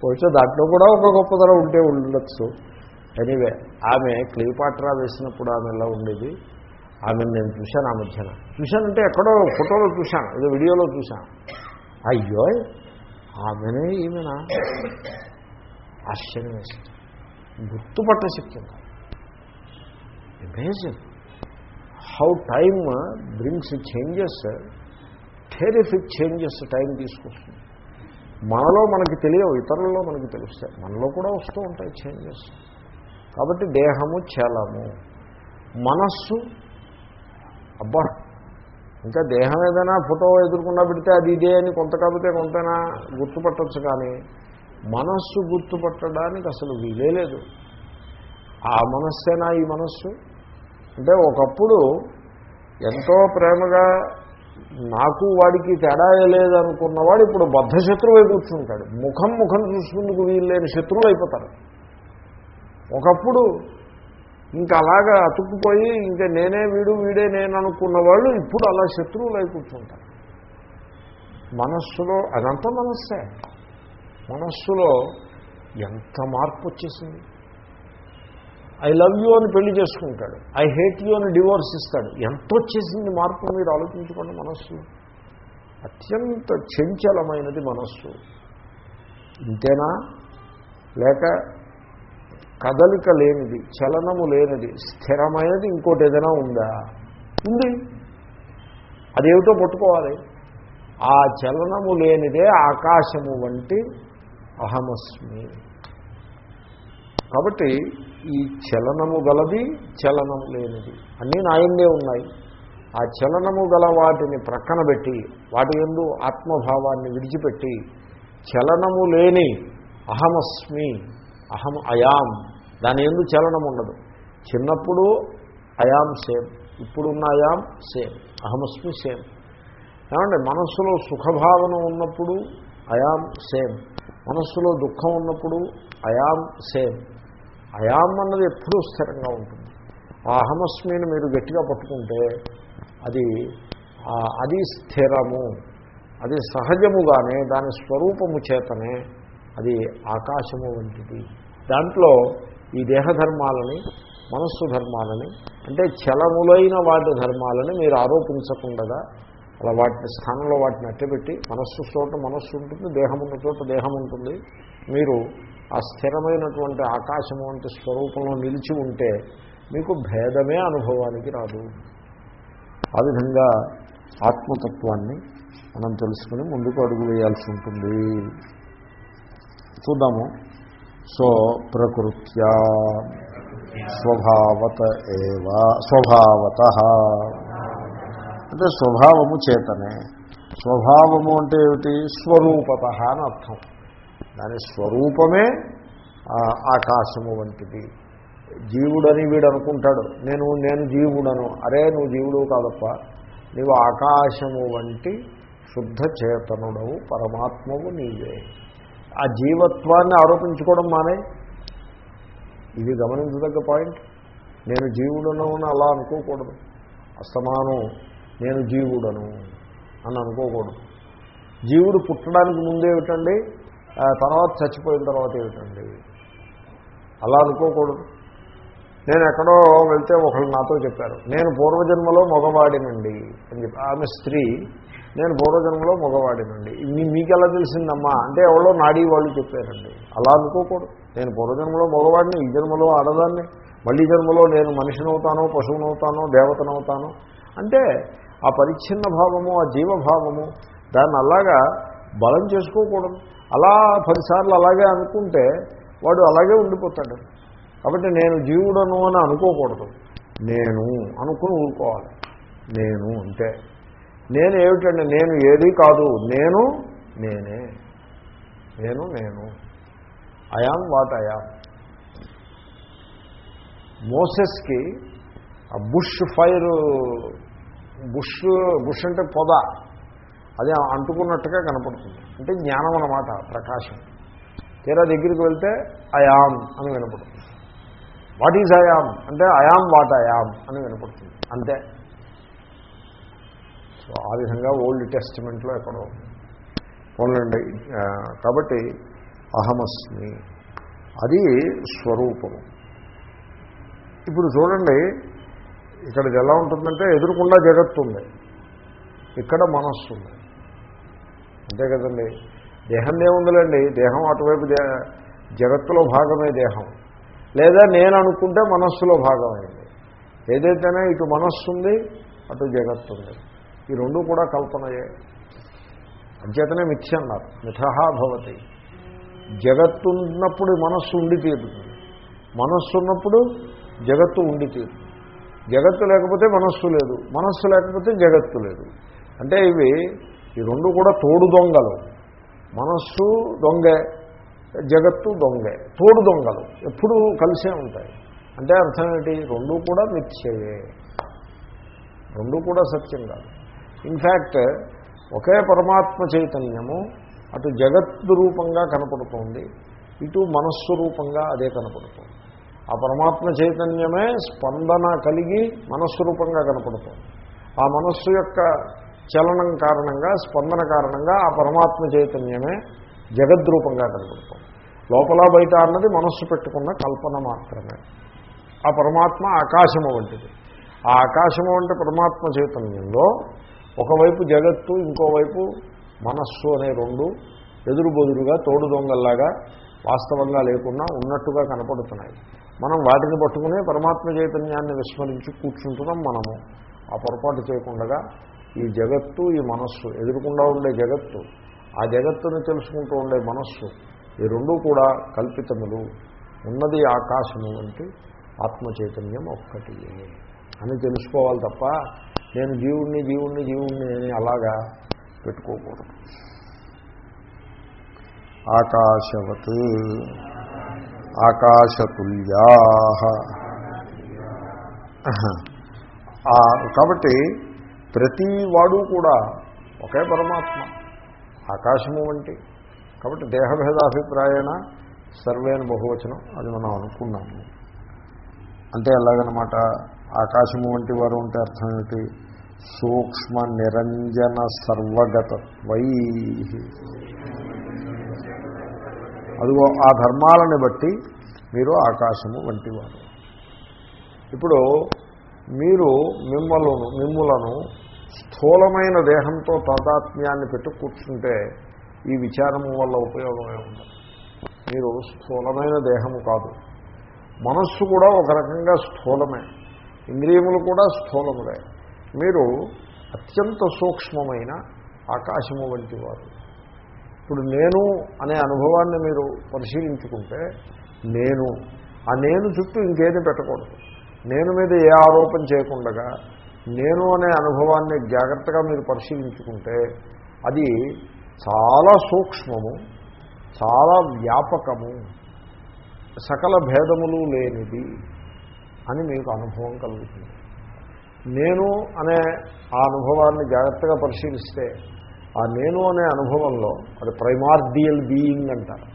ఆమె దాంట్లో కూడా ఒక గొప్పతనం ఉంటే ఉండొచ్చు. ఎనీవే ఆమె క్లీపాట్రా వేసినప్పుడు ఆమె ఎలా ఉండేది? ఆమెను నేను చూశాను ఆ మధ్యన. చూశానంటే ఎక్కడో ఫోటోలో చూశాను ఏదో వీడియోలో చూశాను. అయ్యో ఆమెనే ఈమెనా? ఆశ్చర్యం వేసింది. గుర్తుపట్ట శక్తి amazing how time brings changes terrific changes time తీసుకొస్తుంది. మనలో మనకి తెలియవు ఇతరులలో మనకి తెలుస్తాయి. మనలో కూడా వస్తూ ఉంటాయి చేంజెస్ కాబట్టి దేహము చలము మనస్సు అబ్బా! ఇంకా దేహం ఏదైనా ఫోటో ఎదుర్కొన్నా పెడితే అది ఇదే అని కొంత కాకపోతే కొంతైనా గుర్తుపట్టచ్చు కానీ మనస్సు గుర్తుపట్టడానికి అసలు వీలేదు లేదు. ఆ మనస్సేనా ఈ మనస్సు? అంటే ఒకప్పుడు ఎంతో ప్రేమగా నాకు వాడికి తేడా లేదనుకున్నవాడు ఇప్పుడు బద్ధ శత్రువై కూర్చుంటాడు. ముఖం ముఖం చూసుకుందుకు వీల్లేని శత్రువులు అయిపోతారు. ఒకప్పుడు ఇంకా అలాగా అతుక్కుపోయి ఇంకా నేనే వీడు వీడే నేను అనుకున్న వాళ్ళు ఇప్పుడు అలా శత్రువులు అయి కూర్చుంటారు. మనస్సులో అదంతా మనస్సే. మనస్సులో ఎంత మార్పు వచ్చేసింది? ఐ లవ్ యూ అని పెళ్ళి చేసుకుంటాడు. ఐ హేట్ యూ అని డివోర్స్ ఇస్తాడు. ఎంత వచ్చేసింది మార్పు మీరు ఆలోచించుకోండి మనస్సు. అత్యంత చంచలమైనది మనస్సు. ఇంతేనా? లేక కదలిక లేనిది చలనము లేనిది స్థిరమైనది ఇంకోటి ఏదైనా ఉందా? ఉంది. అదేమిటో పట్టుకోవాలి. ఆ చలనము లేనిదే ఆకాశము వంటి అహమస్మి. కాబట్టి ఈ చలనము గలది చలనము లేనిది. అన్నీ నాయందే ఉన్నాయి. ఆ చలనము గల వాటిని ప్రక్కన పెట్టి వాటి ఎందు ఆత్మభావాన్ని విడిచిపెట్టి చలనము లేని అహమస్మి అహం అయాం దాని ఎందు చలనం ఉండదు. చిన్నప్పుడు అయాం సేమ్ ఇప్పుడున్న అయాం సేమ్ అహమస్మి సేమ్. ఏమండి మనస్సులో సుఖభావన ఉన్నప్పుడు అయాం సేమ్ మనస్సులో దుఃఖం ఉన్నప్పుడు అయాం సేమ్. అయాం అన్నది ఎప్పుడూ స్థిరంగా ఉంటుంది. ఆ అహమస్మిని మీరు గట్టిగా పట్టుకుంటే అది అది స్థిరము. అది సహజముగానే దాని స్వరూపము చేతనే అది ఆకాశము వంటిది. దాంట్లో ఈ దేహధర్మాలని మనస్సు ధర్మాలని అంటే చలములైన వాటి ధర్మాలని మీరు ఆరోపించకుండా అలా వాటిని స్థానంలో వాటిని అట్టబెట్టి మనస్సు చోట మనస్సు ఉంటుంది దేహం ఉన్న చోట దేహం ఉంటుంది. మీరు ఆ స్థిరమైనటువంటి ఆకాశము వంటి స్వరూపంలో నిలిచి ఉంటే మీకు భేదమే అనుభవానికి రాదు. ఆ విధంగా ఆత్మతత్వాన్ని మనం తెలుసుకుని ముందుకు అడుగు వేయాల్సి ఉంటుంది. చూద్దాము. సో ప్రకృత్యా స్వభావత ఏవా స్వభావత. అంటే స్వభావము చేతనే. స్వభావము అంటే ఏమిటి? స్వరూపత అని అర్థం. దాని స్వరూపమే ఆకాశము వంటిది. జీవుడని వీడు అనుకుంటాడు నేను నేను జీవుడను. అరే నువ్వు జీవుడు కాదప్ప. నీవు ఆకాశము వంటి శుద్ధ చేతనుడవు పరమాత్మవు నీవే. ఆ జీవత్వాన్ని ఆరోపించుకోవడం మానే. ఇది గమనించదగ్గ పాయింట్. నేను జీవుడను అని అలా అనుకోకూడదు. అస్తమానం నేను జీవుడను అని అనుకోకూడదు. జీవుడు పుట్టడానికి ముందేమిటండి? తర్వాత చచ్చిపోయిన తర్వాత ఏమిటండి? అలా అనుకోకూడదు. నేను ఎక్కడో వెళ్తే ఒకళ్ళు నాతో చెప్పారు నేను పూర్వజన్మలో మగవాడినండి అని చెప్పి. ఆమె స్త్రీ నేను పూర్వజన్మలో మగవాడినండి. మీకు ఎలా తెలిసిందమ్మా? అంటే ఎవరో నాడీ వాళ్ళు చెప్పారండి. అలా అనుకోకూడదు. నేను పూర్వజన్మలో మగవాడిని ఈ జన్మలో ఆడదాన్ని మళ్ళీ జన్మలో నేను మనిషినవుతానో పశువునవుతానో దేవతనవుతానో అంటే ఆ పరిచ్ఛిన్న భావము ఆ జీవభావము దాన్ని అలాగా బలం చేసుకోకూడదు. అలా పదిసార్లు అలాగే అనుకుంటే వాడు అలాగే ఉండిపోతాడు. కాబట్టి నేను జీవుడను అని అనుకోకూడదు. నేను అనుకుని ఊరుకోవాలి. నేను అంటే నేను ఏమిటండి? నేను ఏది కాదు. నేను నేనే. నేను నేను. అయాం వాట్ అయాం మోసెస్కి ఆ బుష్ ఫైర్ బుష్ బుష్ అంటే పొద. అది అంటుకున్నట్టుగా కనపడుతుంది. అంటే జ్ఞానం అన్నమాట ప్రకాశం. తీరా దగ్గరికి వెళ్తే అయాం అని వినపడుతుంది. వాట్ ఈజ్ అయాం అంటే I am what I am అని వినపడుతుంది. అంతే. సో ఆ విధంగా ఓల్డ్ టెస్టిమెంట్లో ఎక్కడో ఉంది. పోన్లండి కాబట్టి అహమస్మి అది స్వరూపము. ఇప్పుడు చూడండి ఇక్కడ ఎలా ఉంటుందంటే ఎదురుకుండా జగత్తు ఉంది. ఇక్కడ మనస్సు ఉంది. అంతే కదండి. దేహం ఏముందిలేండి? దేహం అటువైపు జగత్తులో భాగమే దేహం. లేదా నేను అనుకుంటే మనస్సులో భాగమైంది. ఏదైతేనే ఇటు మనస్సు ఉంది అటు జగత్తు ఉంది ఈ రెండు కూడా కల్పనయే. అంచేతనే మిథ్య అన్నారు. మిథహా భవతి. జగత్తు ఉన్నప్పుడు మనస్సు ఉండి తీరుతుంది. మనస్సు ఉన్నప్పుడు జగత్తు ఉండి తీరుతుంది. జగత్తు లేకపోతే మనస్సు లేదు. మనస్సు లేకపోతే జగత్తు లేదు. అంటే ఇవి ఈ రెండు కూడా తోడు దొంగలు. మనస్సు దొంగే జగత్తు దొంగే తోడు దొంగలు ఎప్పుడూ కలిసే ఉంటాయి. అంటే అర్థం ఏంటి? రెండు కూడా మిథ్యయే రెండు కూడా సత్యం కాదు. ఇన్ఫ్యాక్ట్ ఒకే పరమాత్మ చైతన్యము అటు జగత్తు రూపంగా కనపడుతోంది ఇటు మనస్సు రూపంగా అదే కనపడుతుంది. ఆ పరమాత్మ చైతన్యమే స్పందన కలిగి మనస్సు రూపంగా కనపడుతుంది. ఆ మనస్సు యొక్క చలనం కారణంగా స్పందన కారణంగా ఆ పరమాత్మ చైతన్యమే జగద్రూపంగా కనపడుతుంది. లోపల బయట అన్నది మనస్సు పెట్టుకున్న కల్పన మాత్రమే. ఆ పరమాత్మ ఆకాశము వంటిది. ఆ ఆకాశము వంటి పరమాత్మ చైతన్యంలో ఒకవైపు జగత్తు ఇంకోవైపు మనస్సు అనే రెండు ఎదురుబొదురుగా తోడు దొంగల్లాగా వాస్తవంగా లేకుండా ఉన్నట్టుగా కనపడుతున్నాయి. మనం వాటిని పట్టుకునే పరమాత్మ చైతన్యాన్ని విస్మరించి కూర్చుంటున్నాం మనము. ఆ పొరపాటు చేయకుండా ఈ జగత్తు ఈ మనస్సు ఎదురుకుండా ఉండే జగత్తు ఆ జగత్తును తెలుసుకుంటూ ఉండే మనస్సు ఈ రెండూ కూడా కల్పితములు. ఉన్నది ఆకాశము వంటి ఆత్మ చైతన్యం ఒక్కటి. అని తెలుసుకోవాలి తప్ప నేను జీవుణ్ణి జీవుణ్ణి జీవుణ్ణి అని అలాగా పెట్టుకోకూడదు. ఆకాశవత్ ఆకాశతుల్యా. కాబట్టి ప్రతి వాడు కూడా ఒకే పరమాత్మ. ఆకాశము వంటి. కాబట్టి దేహభేదాభిప్రాయణ సర్వేన బహువచనం అది మనం అనుకున్నాము. అంటే ఎలాగనమాట? ఆకాశము వంటి వారు ఉంటే అర్థం ఏమిటి? సూక్ష్మ నిరంజన సర్వగతత్వై అదిగో ఆ ధర్మాలని బట్టి మీరు ఆకాశము వంటివారు ఇప్పుడు మీరు మిమ్మలను మిమ్ములను స్థూలమైన దేహంతో తాదాత్మ్యాన్ని పెట్టు కూర్చుంటే ఈ విచారము వల్ల ఉపయోగమే ఉండదు. మీరు స్థూలమైన దేహము కాదు. మనస్సు కూడా ఒక రకంగా స్థూలమే. ఇంద్రియములు కూడా స్థూలములే. మీరు అత్యంత సూక్ష్మమైన ఆకాశము వంటి వారు. ఇప్పుడు నేను అనే అనుభవాన్ని మీరు పరిశీలించుకుంటే నేను ఆ నేను చుట్టూ ఇంకేది పెట్టకూడదు. నేను మీద ఏ ఆరోపణ చేయకుండా నేను అనే అనుభవాన్ని జాగ్రత్తగా మీరు పరిశీలించుకుంటే అది చాలా సూక్ష్మము చాలా వ్యాపకము సకల భేదములు లేనిది అని మీకు అనుభవం కలుగుతుంది. నేను అనే ఆ అనుభవాన్ని జాగ్రత్తగా పరిశీలిస్తే ఆ నేను అనే అనుభవంలో అది ప్రైమార్డియల్ బీయింగ్ అంటారు.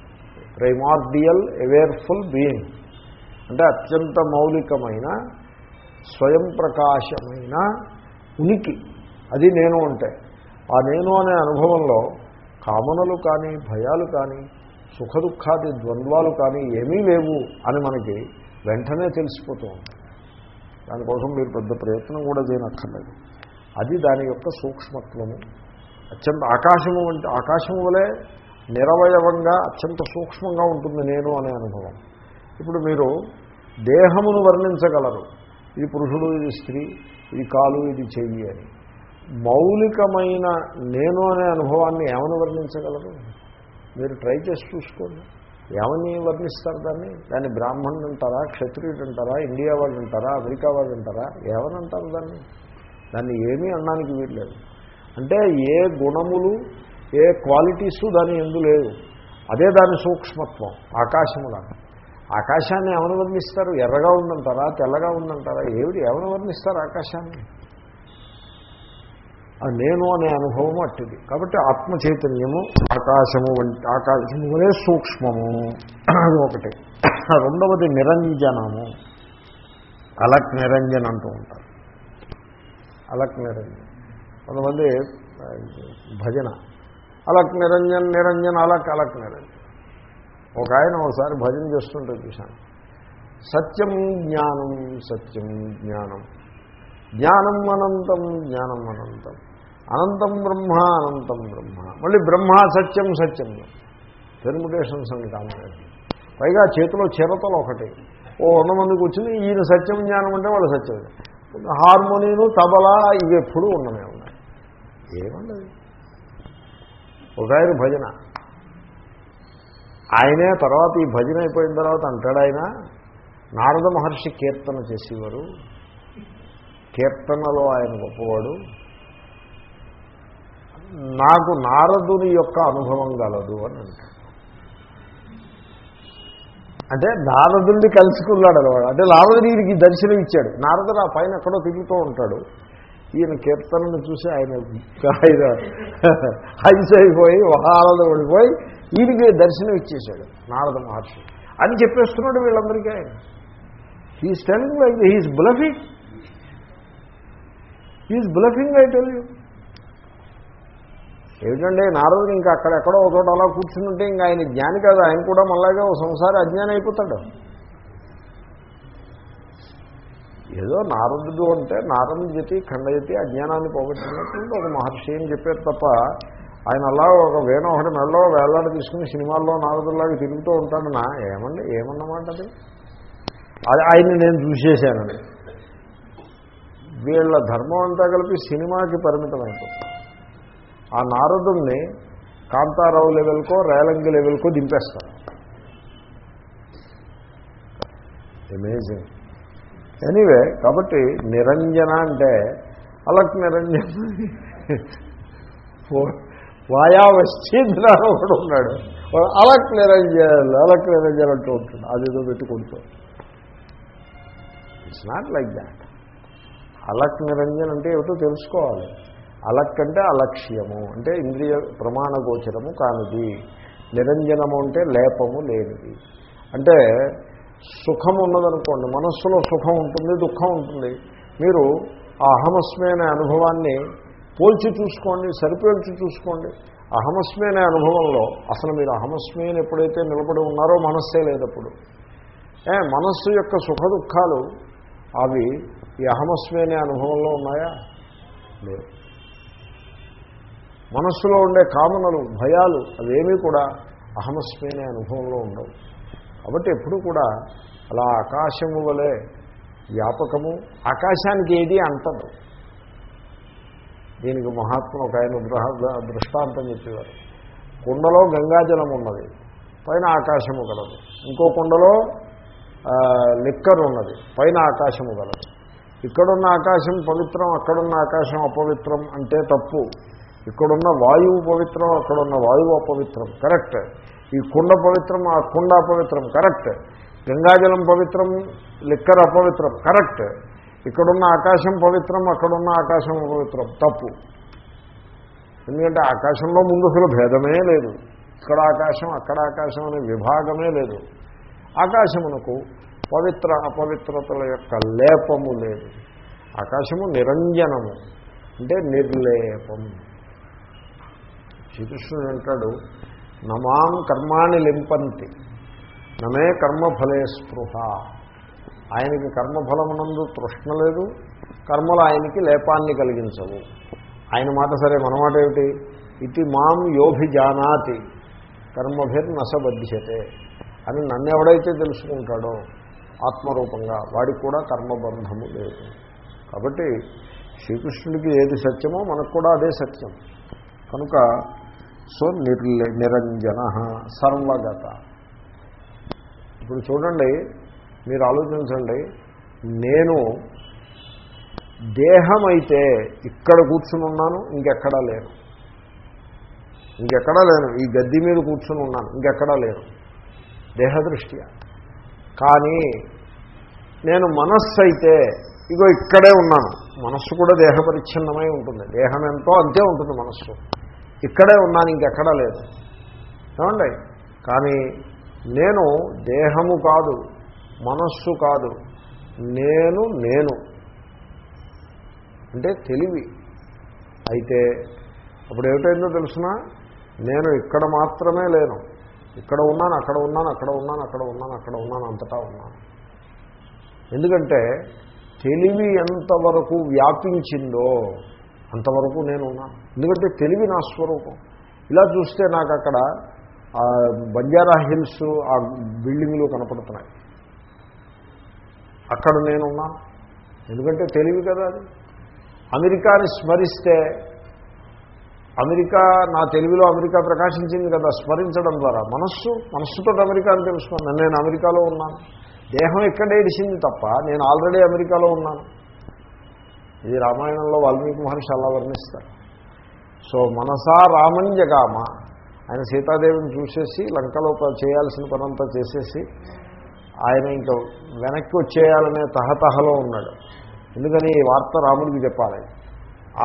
Primordial awareful being. అంటే అత్యంత మౌలికమైన స్వయం ప్రకాశమైన ఉనికి. అది నేను అంటే. ఆ నేను అనే అనుభవంలో కామనలు కానీ భయాలు కానీ సుఖదుఖాది ద్వంద్వాలు కానీ ఏమీ లేవు అని మనకి వెంటనే తెలిసిపోతూ ఉంటుంది దానికోసం మీరు పెద్ద ప్రయత్నం కూడా చేయనక్కర్లేదు. అది దాని యొక్క సూక్ష్మత్వము. అత్యంత ఆకాశము అంటే ఆకాశము వలె నిరవయవంగా అత్యంత సూక్ష్మంగా ఉంటుంది నేను అనే అనుభవం. ఇప్పుడు మీరు దేహమును వర్ణించగలరు. ఇది పురుషుడు ఇది స్త్రీ ఇది కాలు ఇది చెయ్యి అని. మౌలికమైన నేను అనే అనుభవాన్ని ఏమని వర్ణించగలరు? మీరు ట్రై చేసి చూసుకోండి. ఏమని వర్ణిస్తారు దాన్ని? దాన్ని బ్రాహ్మణుడు అంటారా క్షత్రియుడు అంటారా ఇండియా వాళ్ళు అంటారా అమెరికా వాళ్ళు అంటారా? ఏమని అంటారు దాన్ని? దాన్ని ఏమీ అనడానికి వీల్లేదు. అంటే ఏ గుణములు ఏ క్వాలిటీసు దాని ఎందు లేదు అదే దాని సూక్ష్మత్వం ఆకాశములాగా. ఆకాశాన్ని ఏమని వర్ణిస్తారు? ఎర్రగా ఉందంటారా? తెల్లగా ఉందంటారా? ఏమిటి? ఏమని వర్ణిస్తారు ఆకాశాన్ని? నేను అనే అనుభవము అట్టిది. కాబట్టి ఆత్మ చైతన్యము ఆకాశము వంటి ఆకాశము వలె సూక్ష్మము. అది ఒకటి. రెండవది నిరంజనము. అలక్ నిరంజన్ అంటూ ఉంటారు. అలక్ నిరంజన్. కొంతమంది భజన. అలక్ నిరంజన్ నిరంజన్ అలక్ అలక్ నిరంజన్. ఒక ఆయన ఒకసారి భజన చేస్తుంటే చూశాను. సత్యం జ్ఞానం సత్యం జ్ఞానం. జ్ఞానం అనంతం జ్ఞానం అనంతం. అనంతం బ్రహ్మ అనంతం బ్రహ్మ. మళ్ళీ బ్రహ్మ సత్యం సత్యం. పెర్ముటేషన్స్ అని కాంబినేషన్ పైగా చేతిలో చిరతలు ఒకటి. ఓ వంద మందికి వచ్చింది ఈయన సత్యం జ్ఞానం అంటే వాళ్ళు సత్యం హార్మోనియం తబలా ఇవి ఎప్పుడూ ఉండనే ఉన్నాయి. ఏముండదు. ఒక ఆయన భజన. ఆయనే తర్వాత ఈ భజన అయిపోయిన తర్వాత అంటాడు ఆయన నారద మహర్షి కీర్తన చేసేవారు. కీర్తనలో ఆయన గొప్పవాడు. నాకు నారదుని యొక్క అనుభవం గలదు అని అంటాడు. అంటే నారదుడిని కలుసుకున్నాడు అనమాట అంటే నారదుడికి దర్శనం ఇచ్చాడు నారదుడు ఆ పైన ఎక్కడో తిరుగుతూ ఉంటాడు. ఈయన కీర్తనను చూసి ఆయన ఆయన హైస్ అయిపోయి వహాలలో ఓడిపోయి ఈయనకి దర్శనం ఇచ్చేశాడు నారద మహర్షి. అని చెప్పేస్తున్నాడు వీళ్ళందరికీ ఆయన. He is telling like he's bluffing he is bluffing I tell you ఏమిటంటే నారదుడు ఇంకా అక్కడెక్కడో ఒక చోట అలా కూర్చుంటే ఇంకా ఆయన జ్ఞాని కాదు ఆయన కూడా మళ్ళాగా ఓ సంసారి అజ్ఞానం అయిపోతాడు. ఏదో నారదుడు అంటే నారదుజతి ఖండయతి అజ్ఞానాన్ని పోగొట్టినట్టు ఒక మహర్షి అని చెప్పారు తప్ప ఆయన అలా ఒక వేణ ఒకటి మెడలో వేలాడ తీసుకుని సినిమాల్లో నారదులాగా తిరుగుతూ ఉంటాడనా ఏమండి? ఏమన్నమాట అది? అది ఆయన్ని నేను చూసేశానండి. వీళ్ళ ధర్మం అంతా కలిపి సినిమాకి పరిమితం అయిపోతుంది. ఆ నారదుల్ని కాంతారావు లెవెల్కో రేలంగి లెవెల్కో దింపేస్తారు. అమేజింగ్ ఎనీవే కాబట్టి నిరంజన అంటే అలక్ నిరంజన. వాయావశ్చేంద్ర ఒకడు ఉన్నాడు. అలక్ నిరంజన్ అలక్ నిరంజన్ అంటూ ఉంటాడు. అదేదో పెట్టి కొడుతూ it's not like that అలక్ Niranjan అంటే ఏమిటో తెలుసుకోవాలి. అలక్ అంటే అలక్ష్యము అంటే ఇంద్రియ ప్రమాణ గోచరము కానిది. నిరంజనము అంటే లేపము లేనిది. అంటే సుఖం ఉన్నదనుకోండి మనస్సులో సుఖం ఉంటుంది దుఃఖం ఉంటుంది. మీరు ఆ అహమస్మి అనే అనుభవాన్ని పోల్చి చూసుకోండి సరిపోల్చి చూసుకోండి. అహమస్మి అనే అనుభవంలో అసలు మీరు అహమస్మి ఎప్పుడైతే నిలబడి ఉన్నారో మనస్సే లేదప్పుడు. ఏ మనస్సు యొక్క సుఖ దుఃఖాలు అవి ఈ అహమస్మి అనే అనుభవంలో ఉన్నాయా? లేవు. మనస్సులో ఉండే కామనలు భయాలు అవేమీ కూడా అహమస్మి అనే అనుభవంలో ఉండవు. కాబట్టి ఎప్పుడు కూడా అలా ఆకాశము వలె వ్యాపకము ఆకాశానికి ఏది అంటదు. దీనికి మహాత్ములు ఒక ఆయన దృహ దృష్టాంతం చెప్పేవారు. కుండలో గంగాజలం ఉన్నది పైన ఆకాశము గలదు. ఇంకో కుండలో లిక్కర్ ఉన్నది పైన ఆకాశము గలదు. ఇక్కడున్న ఆకాశం పవిత్రం అక్కడున్న ఆకాశం అపవిత్రం అంటే తప్పు. ఇక్కడున్న వాయువు పవిత్రం అక్కడున్న వాయువు అపవిత్రం. కరెక్ట్. ఈ కుండ పవిత్రం ఆ కుండ అపవిత్రం కరెక్ట్. గంగాజలం పవిత్రం లిక్కర్ అపవిత్రం కరెక్ట్. ఇక్కడున్న ఆకాశం పవిత్రం అక్కడున్న ఆకాశం అపవిత్రం తప్పు. ఎందుకంటే ఆకాశంలో ముందు అసలు భేదమే లేదు. ఇక్కడ ఆకాశం అక్కడ ఆకాశం అనే విభాగమే లేదు. ఆకాశమునకు పవిత్ర అపవిత్రతల యొక్క లేపము లేదు. ఆకాశము నిరంజనము అంటే నిర్లేపం. శ్రీకృష్ణుడు అంటాడు నమాం కర్మాణి లింపంతి నమే కర్మఫలే స్పృహ. ఆయనకి కర్మఫలమునందు తృష్ణ లేదు కర్మలు ఆయనకి లేపాన్ని కలిగించవు. ఆయన మాట సరే మన మాట ఏమిటి? ఇది మాం యోభిజానాతి కర్మభిర్ నసబద్ధ్యతే అని నన్ను ఎవడైతే తెలుసుకుంటాడో ఆత్మరూపంగా వాడికి కూడా కర్మబంధము లేదు. కాబట్టి శ్రీకృష్ణుడికి ఏది సత్యమో మనకు కూడా అదే సత్యం. కనుక సో నిర్ల నిరంజన సర్వగత. ఇప్పుడు చూడండి మీరు ఆలోచించండి నేను దేహమైతే ఇక్కడ కూర్చుని ఉన్నాను ఇంకెక్కడా లేను. ఇంకెక్కడా లేను ఈ గద్దె మీద కూర్చుని ఉన్నాను ఇంకెక్కడా లేను. దేహదృష్ట్యా. కానీ నేను మనస్సు అయితే ఇగో ఇక్కడే ఉన్నాను. మనస్సు కూడా దేహపరిచ్ఛిన్నమై ఉంటుంది. దేహం ఎంతో అంతే ఉంటుంది మనస్సు. ఇక్కడే ఉన్నాను ఇంకెక్కడా లేదు. ఏమండి? కానీ నేను దేహము కాదు మనస్సు కాదు నేను నేను. అంటే తెలివి. అయితే అప్పుడు ఏమిటైందో తెలుసిన? నేను ఇక్కడ మాత్రమే లేను. ఇక్కడ ఉన్నాను అక్కడ ఉన్నాను అక్కడ ఉన్నాను అక్కడ ఉన్నాను అక్కడ ఉన్నాను అంతటా ఉన్నాను. ఎందుకంటే తెలివి ఎంతవరకు వ్యాపించిందో అంతవరకు నేనున్నాను ఎందుకంటే తెలివి నా స్వరూపం. ఇలా చూస్తే నాకు అక్కడ ఆ బంజారా హిల్స్ ఆ బిల్డింగ్లు కనపడుతున్నాయి. అక్కడ నేనున్నాను ఎందుకంటే తెలివి కదా అది. అమెరికాని స్మరిస్తే అమెరికా నా తెలుగులో అమెరికా ప్రకాశించింది కదా స్మరించడం ద్వారా. మనస్సు మనస్సుతో అమెరికా అని తెలుసుకున్నాను. నేను అమెరికాలో ఉన్నాను. దేహం ఎక్కడ ఏడిసింది తప్ప నేను ఆల్రెడీ అమెరికాలో ఉన్నాను. ఇది రామాయణంలో వాల్మీకి మహర్షి అలా వర్ణిస్తారు. సో మనసా రామంజగామ ఆయన సీతాదేవిని చూసేసి లంకలో చేయాల్సిన పనంతా చేసేసి ఆయన ఇంకా వెనక్కి వచ్చేయాలనే తహతహలో ఉన్నాడు. ఎందుకని ఈ వార్త రాముడికి చెప్పాలి.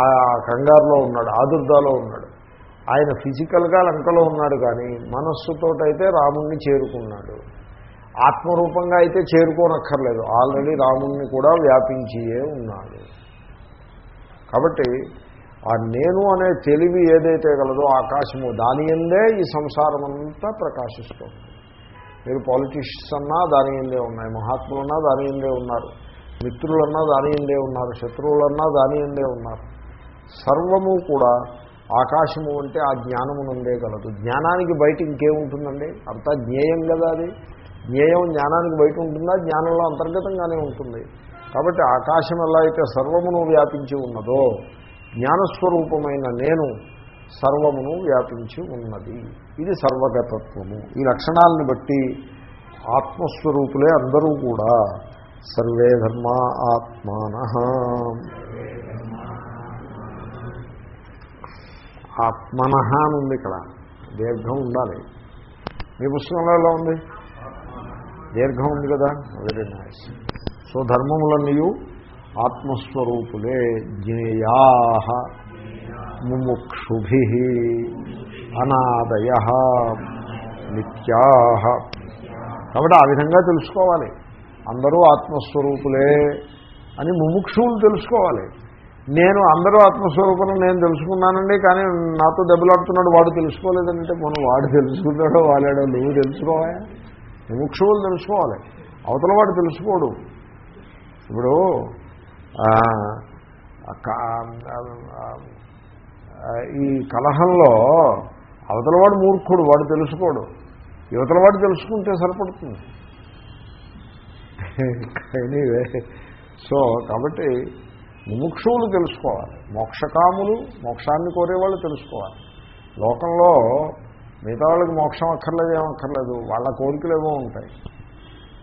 ఆ కంగారులో ఉన్నాడు ఆదుర్దాలో ఉన్నాడు. ఆయన ఫిజికల్గా లంకలో ఉన్నాడు కానీ మనస్సుతోటైతే రాముణ్ణి చేరుకున్నాడు. ఆత్మరూపంగా అయితే చేరుకోనక్కర్లేదు. ఆల్రెడీ రాముణ్ణి కూడా వ్యాపించియే ఉన్నాడు. కాబట్టి ఆ నేను అనే తెలివి ఏదైతే గలదో ఆకాశము దాని ఎందే ఈ సంసారం అంతా ప్రకాశిస్తుంది. మీరు పాలిటిషియన్స్ అన్నా దాని ఎందే ఉన్నాయి మహాత్ములన్నా దాని ఎందే ఉన్నారు మిత్రులన్నా దాని ఎందే ఉన్నారు శత్రువులన్నా దాని ఎందే ఉన్నారు. సర్వము కూడా ఆకాశము అంటే ఆ జ్ఞానము నుండే గలదు. జ్ఞానానికి బయట ఇంకేముంటుందండి? అంతా జ్ఞేయం కదా అది. జ్ఞేయం జ్ఞానానికి బయట ఉంటుందా? జ్ఞానంలో అంతర్గతంగానే ఉంటుంది. కాబట్టి ఆకాశం ఎలా అయితే సర్వమును వ్యాపించి ఉన్నదో జ్ఞానస్వరూపమైన నేను సర్వమును వ్యాపించి ఉన్నది. ఇది సర్వగతత్వము. ఈ లక్షణాలను బట్టి ఆత్మస్వరూపులే అందరూ కూడా సర్వే ధర్మ ఆత్మాన. ఆత్మన అని ఉంది ఇక్కడ. దీర్ఘం ఉండాలి. మీ పుస్తకంలో ఎలా ఉంది? దీర్ఘం ఉంది కదా? వెరీ నైస్ సో ధర్మములన్నీ ఆత్మస్వరూపులే జ్ఞేయా ముముక్షుభి అనాదయ నిత్యా కాబట్టి ఆ విధంగా తెలుసుకోవాలి. అందరూ ఆత్మస్వరూపులే అని ముముక్షువులు తెలుసుకోవాలి. నేను అందరూ ఆత్మస్వరూపం నేను తెలుసుకున్నానండి కానీ నాతో దెబ్బలాడుతున్నాడు వాడు తెలుసుకోలేదంటే మనం వాడు తెలుసుకున్నాడో వాడాడో నువ్వు తెలుసుకోవాలి? ముముక్షువులు తెలుసుకోవాలి. అవతల వాడు తెలుసుకోడు. ఇప్పుడు ఈ కలహంలో అవతలవాడు మూర్ఖుడు వాడు తెలుసుకోడు. యువతలవాడు తెలుసుకుంటే సరిపడుతుంది. ఎనీవే సో కాబట్టి ముముక్షువులు తెలుసుకోవాలి. మోక్షకాములు మోక్షాన్ని కోరేవాళ్ళు తెలుసుకోవాలి. లోకంలో మిగతా వాళ్ళకి మోక్షం అక్కర్లేదు ఏమక్కర్లేదు వాళ్ళ కోరికలు ఏమో ఉంటాయి.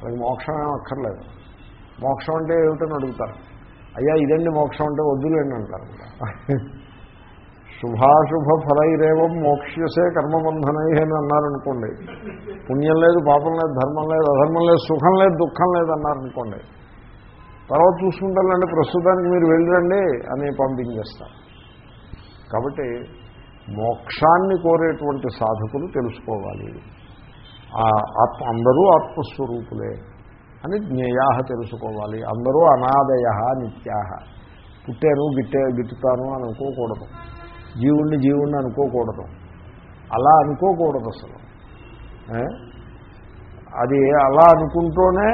వాళ్ళకి మోక్షం ఏమో అక్కర్లేదు. మోక్షం అంటే ఏమిటని అడుగుతారు. అయ్యా ఇదండి మోక్షం అంటే వద్దులేండి అంటారు. శుభాశుభ ఫలైరేవం మోక్ష్యసే కర్మబంధనై అని అన్నారనుకోండి. పుణ్యం లేదు పాపం లేదు ధర్మం లేదు అధర్మం లేదు సుఖం లేదు దుఃఖం లేదు అన్నారనుకోండి. తర్వాత చూసుకుంటానండి ప్రస్తుతానికి మీరు వెళ్ళరండి అని పంపించేస్తారు. కాబట్టి మోక్షాన్ని కోరేటువంటి సాధకులు తెలుసుకోవాలి. ఆత్మ అందరూ ఆత్మస్వరూపులే. అని జ్ఞేయా తెలుసుకోవాలి. అందరూ అనాదయ నిత్యాహ. పుట్టాను గిట్టే గిట్టుతాను అని అనుకోకూడదు. జీవుణ్ణి జీవుణ్ణి అనుకోకూడదు. అలా అనుకోకూడదు అసలు. అది అలా అనుకుంటూనే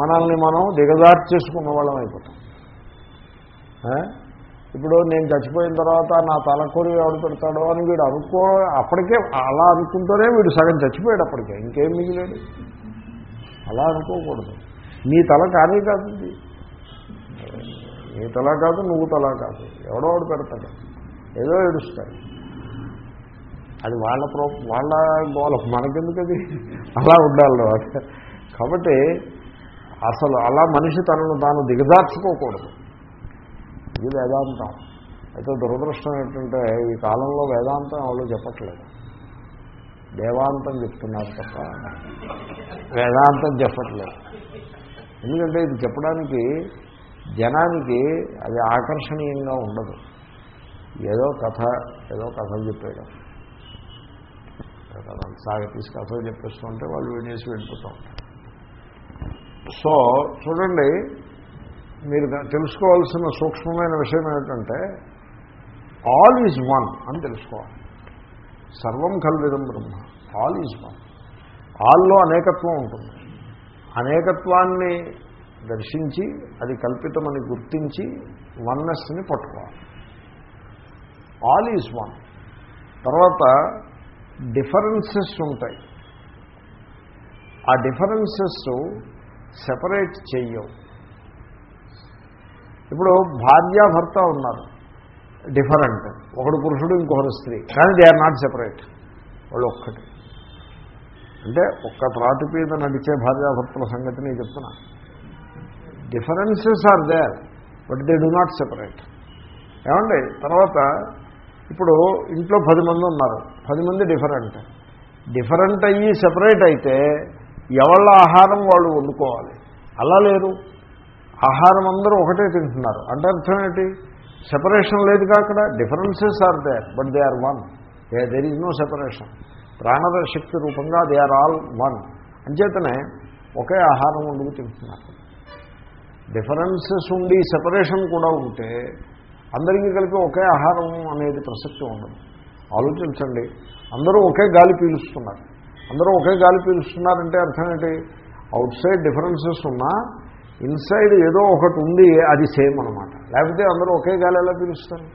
మనల్ని మనం దిగజార్చి చేసుకున్న వాళ్ళం అయిపోతాం. ఇప్పుడు నేను చచ్చిపోయిన తర్వాత నా తలకొరి ఎవడు పెడతాడో అని వీడు అనుకో అప్పటికే అలా అనుకుంటూనే వీడు సగం చచ్చిపోయాడు అప్పటికే. ఇంకేం మిగిలేడు అలా అనుకోకూడదు. నీ తల కానీ కాదు ఇది. నీ తల కాదు నువ్వు తల కాదు. ఎవడో వాడు పెడతాడు. ఏదో ఏడుస్తాడు. అది వాళ్ళ ప్రో వాళ్ళ గోల. మనకెందుకు అలా ఉండాలి కాబట్టి అసలు అలా మనిషి తనను తాను దిగజార్చుకోకూడదు. ఇది వేదాంతం. అయితే దురదృష్టం ఏంటంటే ఈ కాలంలో వేదాంతం వాళ్ళు చెప్పట్లేదు. దేవాంతం చెప్తున్నారు తప్ప వేదాంతం చెప్పట్లేదు. ఎందుకంటే ఇది చెప్పడానికి జనానికి అది ఆకర్షణీయంగా ఉండదు. ఏదో కథ ఏదో కథలు చెప్పేయడం. కథ సాగతీసి కథలు చెప్పేస్తుంటే వాళ్ళు వినేసి వెళ్ళిపోతూ. ఉంటారు సో చూడండి మీరు తెలుసుకోవాల్సిన సూక్ష్మమైన విషయం ఏమిటంటే ఆల్ ఈజ్ వన్ అని తెలుసుకోవాలి. సర్వం కల్విదం బ్రహ్మ. All is one. ఆల్లో అనేకత్వం ఉంటుంది. అనేకత్వాన్ని దర్శించి అది కల్పితమని గుర్తించి వన్నెస్ని పట్టుకోవాలి. All is one. తర్వాత డిఫరెన్సెస్ ఉంటాయి. ఆ డిఫరెన్సెస్ సెపరేట్ చెయ్యవు. ఇప్పుడు భార్యాభర్త ఉన్నారు. డిఫరెంట్. ఒకడు పురుషుడు ఇంకొకరు స్త్రీ. కానీ దే ఆర్ నాట్ సెపరేట్ వాళ్ళు ఒక్కటి. అంటే ఒక్క త్రాటి మీద నడిచే భార్యాభర్తల సంగతి నేను చెప్తున్నా. Differences are there but they do not separate ఏమండి? తర్వాత ఇప్పుడు ఇంట్లో పది మంది ఉన్నారు. పది మంది డిఫరెంట్ డిఫరెంట్ అయ్యి సెపరేట్ అయితే ఎవళ్ళ ఆహారం వాళ్ళు వండుకోవాలి? అలా లేరు. ఆహారం అందరూ ఒకటే తింటున్నారు. అంటే అర్థం ఏంటి? సెపరేషన్ లేదుగా అక్కడ? Differences are there but they are one there is no separation ప్రాణద శక్తి రూపంగా దే ఆర్ ఆల్ వన్ అంచేతనే ఒకే ఆహారం వండుకు తింటున్నారు. డిఫరెన్సెస్ ఉండి సెపరేషన్ కూడా ఉంటే అందరికీ కలిపి ఒకే ఆహారం అనేది ప్రసక్తి ఉండదు. ఆలోచించండి. అందరూ ఒకే గాలి పీలుస్తున్నారు. అందరూ ఒకే గాలి పీలుస్తున్నారంటే అర్థం ఏంటి? అవుట్ సైడ్ డిఫరెన్సెస్ ఉన్నా ఇన్సైడ్ ఏదో ఒకటి ఉంది అది సేమ్ అనమాట లేకపోతే అందరూ ఒకే గాలి ఎలా పిలుస్తారు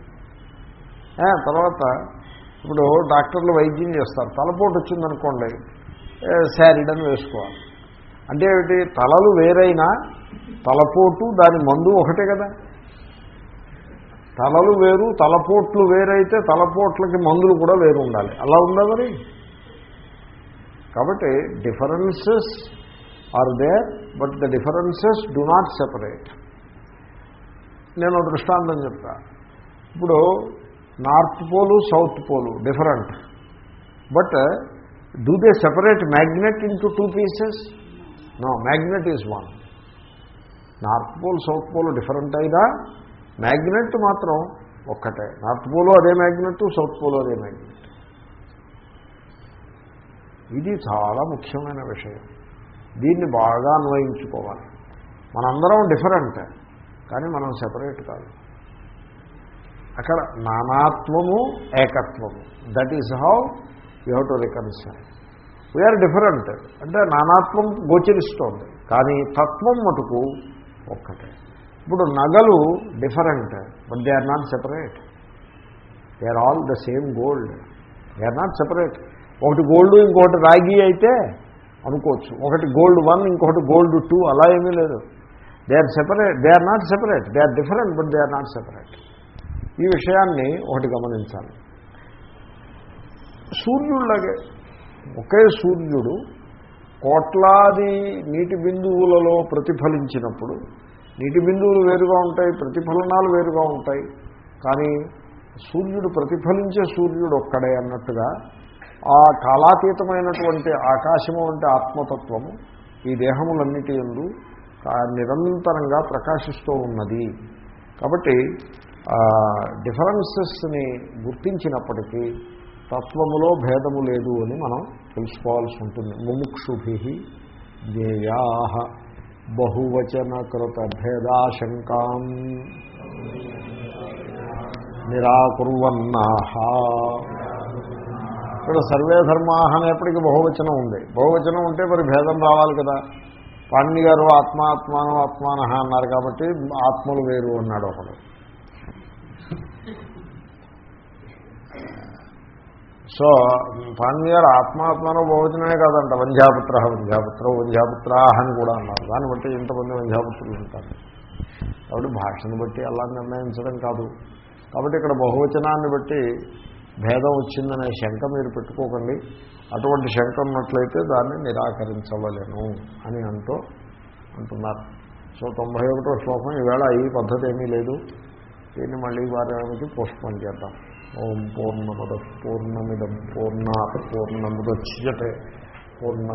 తర్వాత ఇప్పుడు డాక్టర్లు వైద్యం చేస్తారు. తలపోటు వచ్చిందనుకోండి శారీడని వేసుకోవాలి. అంటే ఏమిటి? తలలు వేరైనా తలపోటు దాని మందు ఒకటే కదా. తలలు వేరు తలపోట్లు వేరైతే తలపోట్లకి మందులు కూడా వేరు ఉండాలి. అలా ఉందా మరి? కాబట్టి differences are there but the differences do not separate. నేను దృష్టాంతం చెప్తా. ఇప్పుడు north pole south pole different. But do they separate magnet into two pieces? No magnet is one. North pole south pole different అయినా magnet మాత్రం ఒక్కటే. North pole అదే magnet south pole అదే magnet. ఇది చాలా ముఖ్యమైన విషయం. దీన్ని బాగా అన్వయించుకోవాలి. మనందరం డిఫరెంట్ కానీ మనం సెపరేట్ కాదు. అక్కడ నానాత్వము ఏకత్వము. That is how you have to reconcile we are different అంటే నానాత్వం గోచరిస్తోంది. కానీ తత్వం మటుకు ఒక్కటే. ఇప్పుడు నగలు different but they are not separate they are all the same gold they are not separate ఒకటి గోల్డ్ ఇంకొకటి రాగి అయితే అనుకోవచ్చు. ఒకటి గోల్డ్ వన్ ఇంకొకటి గోల్డ్ టూ అలా ఏమీ లేదు. They are separate they are not separate they are different but they are not separate ఈ విషయాన్ని ఒకటి గమనించాలి. సూర్యుడిలాగే ఒకే సూర్యుడు కోట్లాది నీటి బిందువులలో ప్రతిఫలించినప్పుడు నీటి బిందువులు వేరుగా ఉంటాయి ప్రతిఫలనాలు వేరుగా ఉంటాయి. కానీ సూర్యుడు ప్రతిఫలించే సూర్యుడు ఒక్కడే అన్నట్టుగా ఆ కాలాతీతమైనటువంటి ఆకాశము అంటే ఆత్మతత్వము ఈ దేహములన్నిటి ఎందు నిరంతరంగా ప్రకాశిస్తూ ఉన్నది. కాబట్టి డిఫరెన్సెస్ని గుర్తించినప్పటికీ తత్వములో భేదము లేదు అని మనం తెలుసుకోవాల్సి ఉంటుంది. ముముక్షుభి జ్ఞేయా బహువచనకృత భేదాశంకాం నిరాకుర్వన్నాహ ఇక్కడ సర్వే ధర్మా అనేప్పటికీ బహువచనం ఉంది. బహువచనం ఉంటే మరి భేదం రావాలి కదా. పాణి గారు ఆత్మాత్మానం ఆత్మాన అన్నారు కాబట్టి ఆత్మలు వేరు అన్నాడు ఒకడు సో పాణి గారు ఆత్మాత్మానో బహువచనమే కాదంట. వంధ్యాపుత్ర వంధ్యాపుత్ర వంధ్యాపుత్రాహ అని కూడా అన్నారు. దాన్ని బట్టి ఎంతమంది వంధ్యాపుత్రులు ఉంటారు. కాబట్టి భాషను బట్టి అలా నిర్ణయించడం కాదు. కాబట్టి ఇక్కడ బహువచనాన్ని బట్టి భేదం వచ్చిందనే శంక మీరు పెట్టుకోకండి. అటువంటి శంక ఉన్నట్లయితే దాన్ని నిరాకరించవలేను అని అంటూ అంటున్నారు. సో తొంభై ఒకటో శ్లోకం ఈవేళ ఈ పద్ధతి ఏమీ లేదు. దీన్ని మళ్ళీ వారానికి పోస్ట్పోన్ చేద్దాం. ఓం పూర్ణముద పూర్ణమిదం పూర్ణా పూర్ణముద్యతే పూర్ణ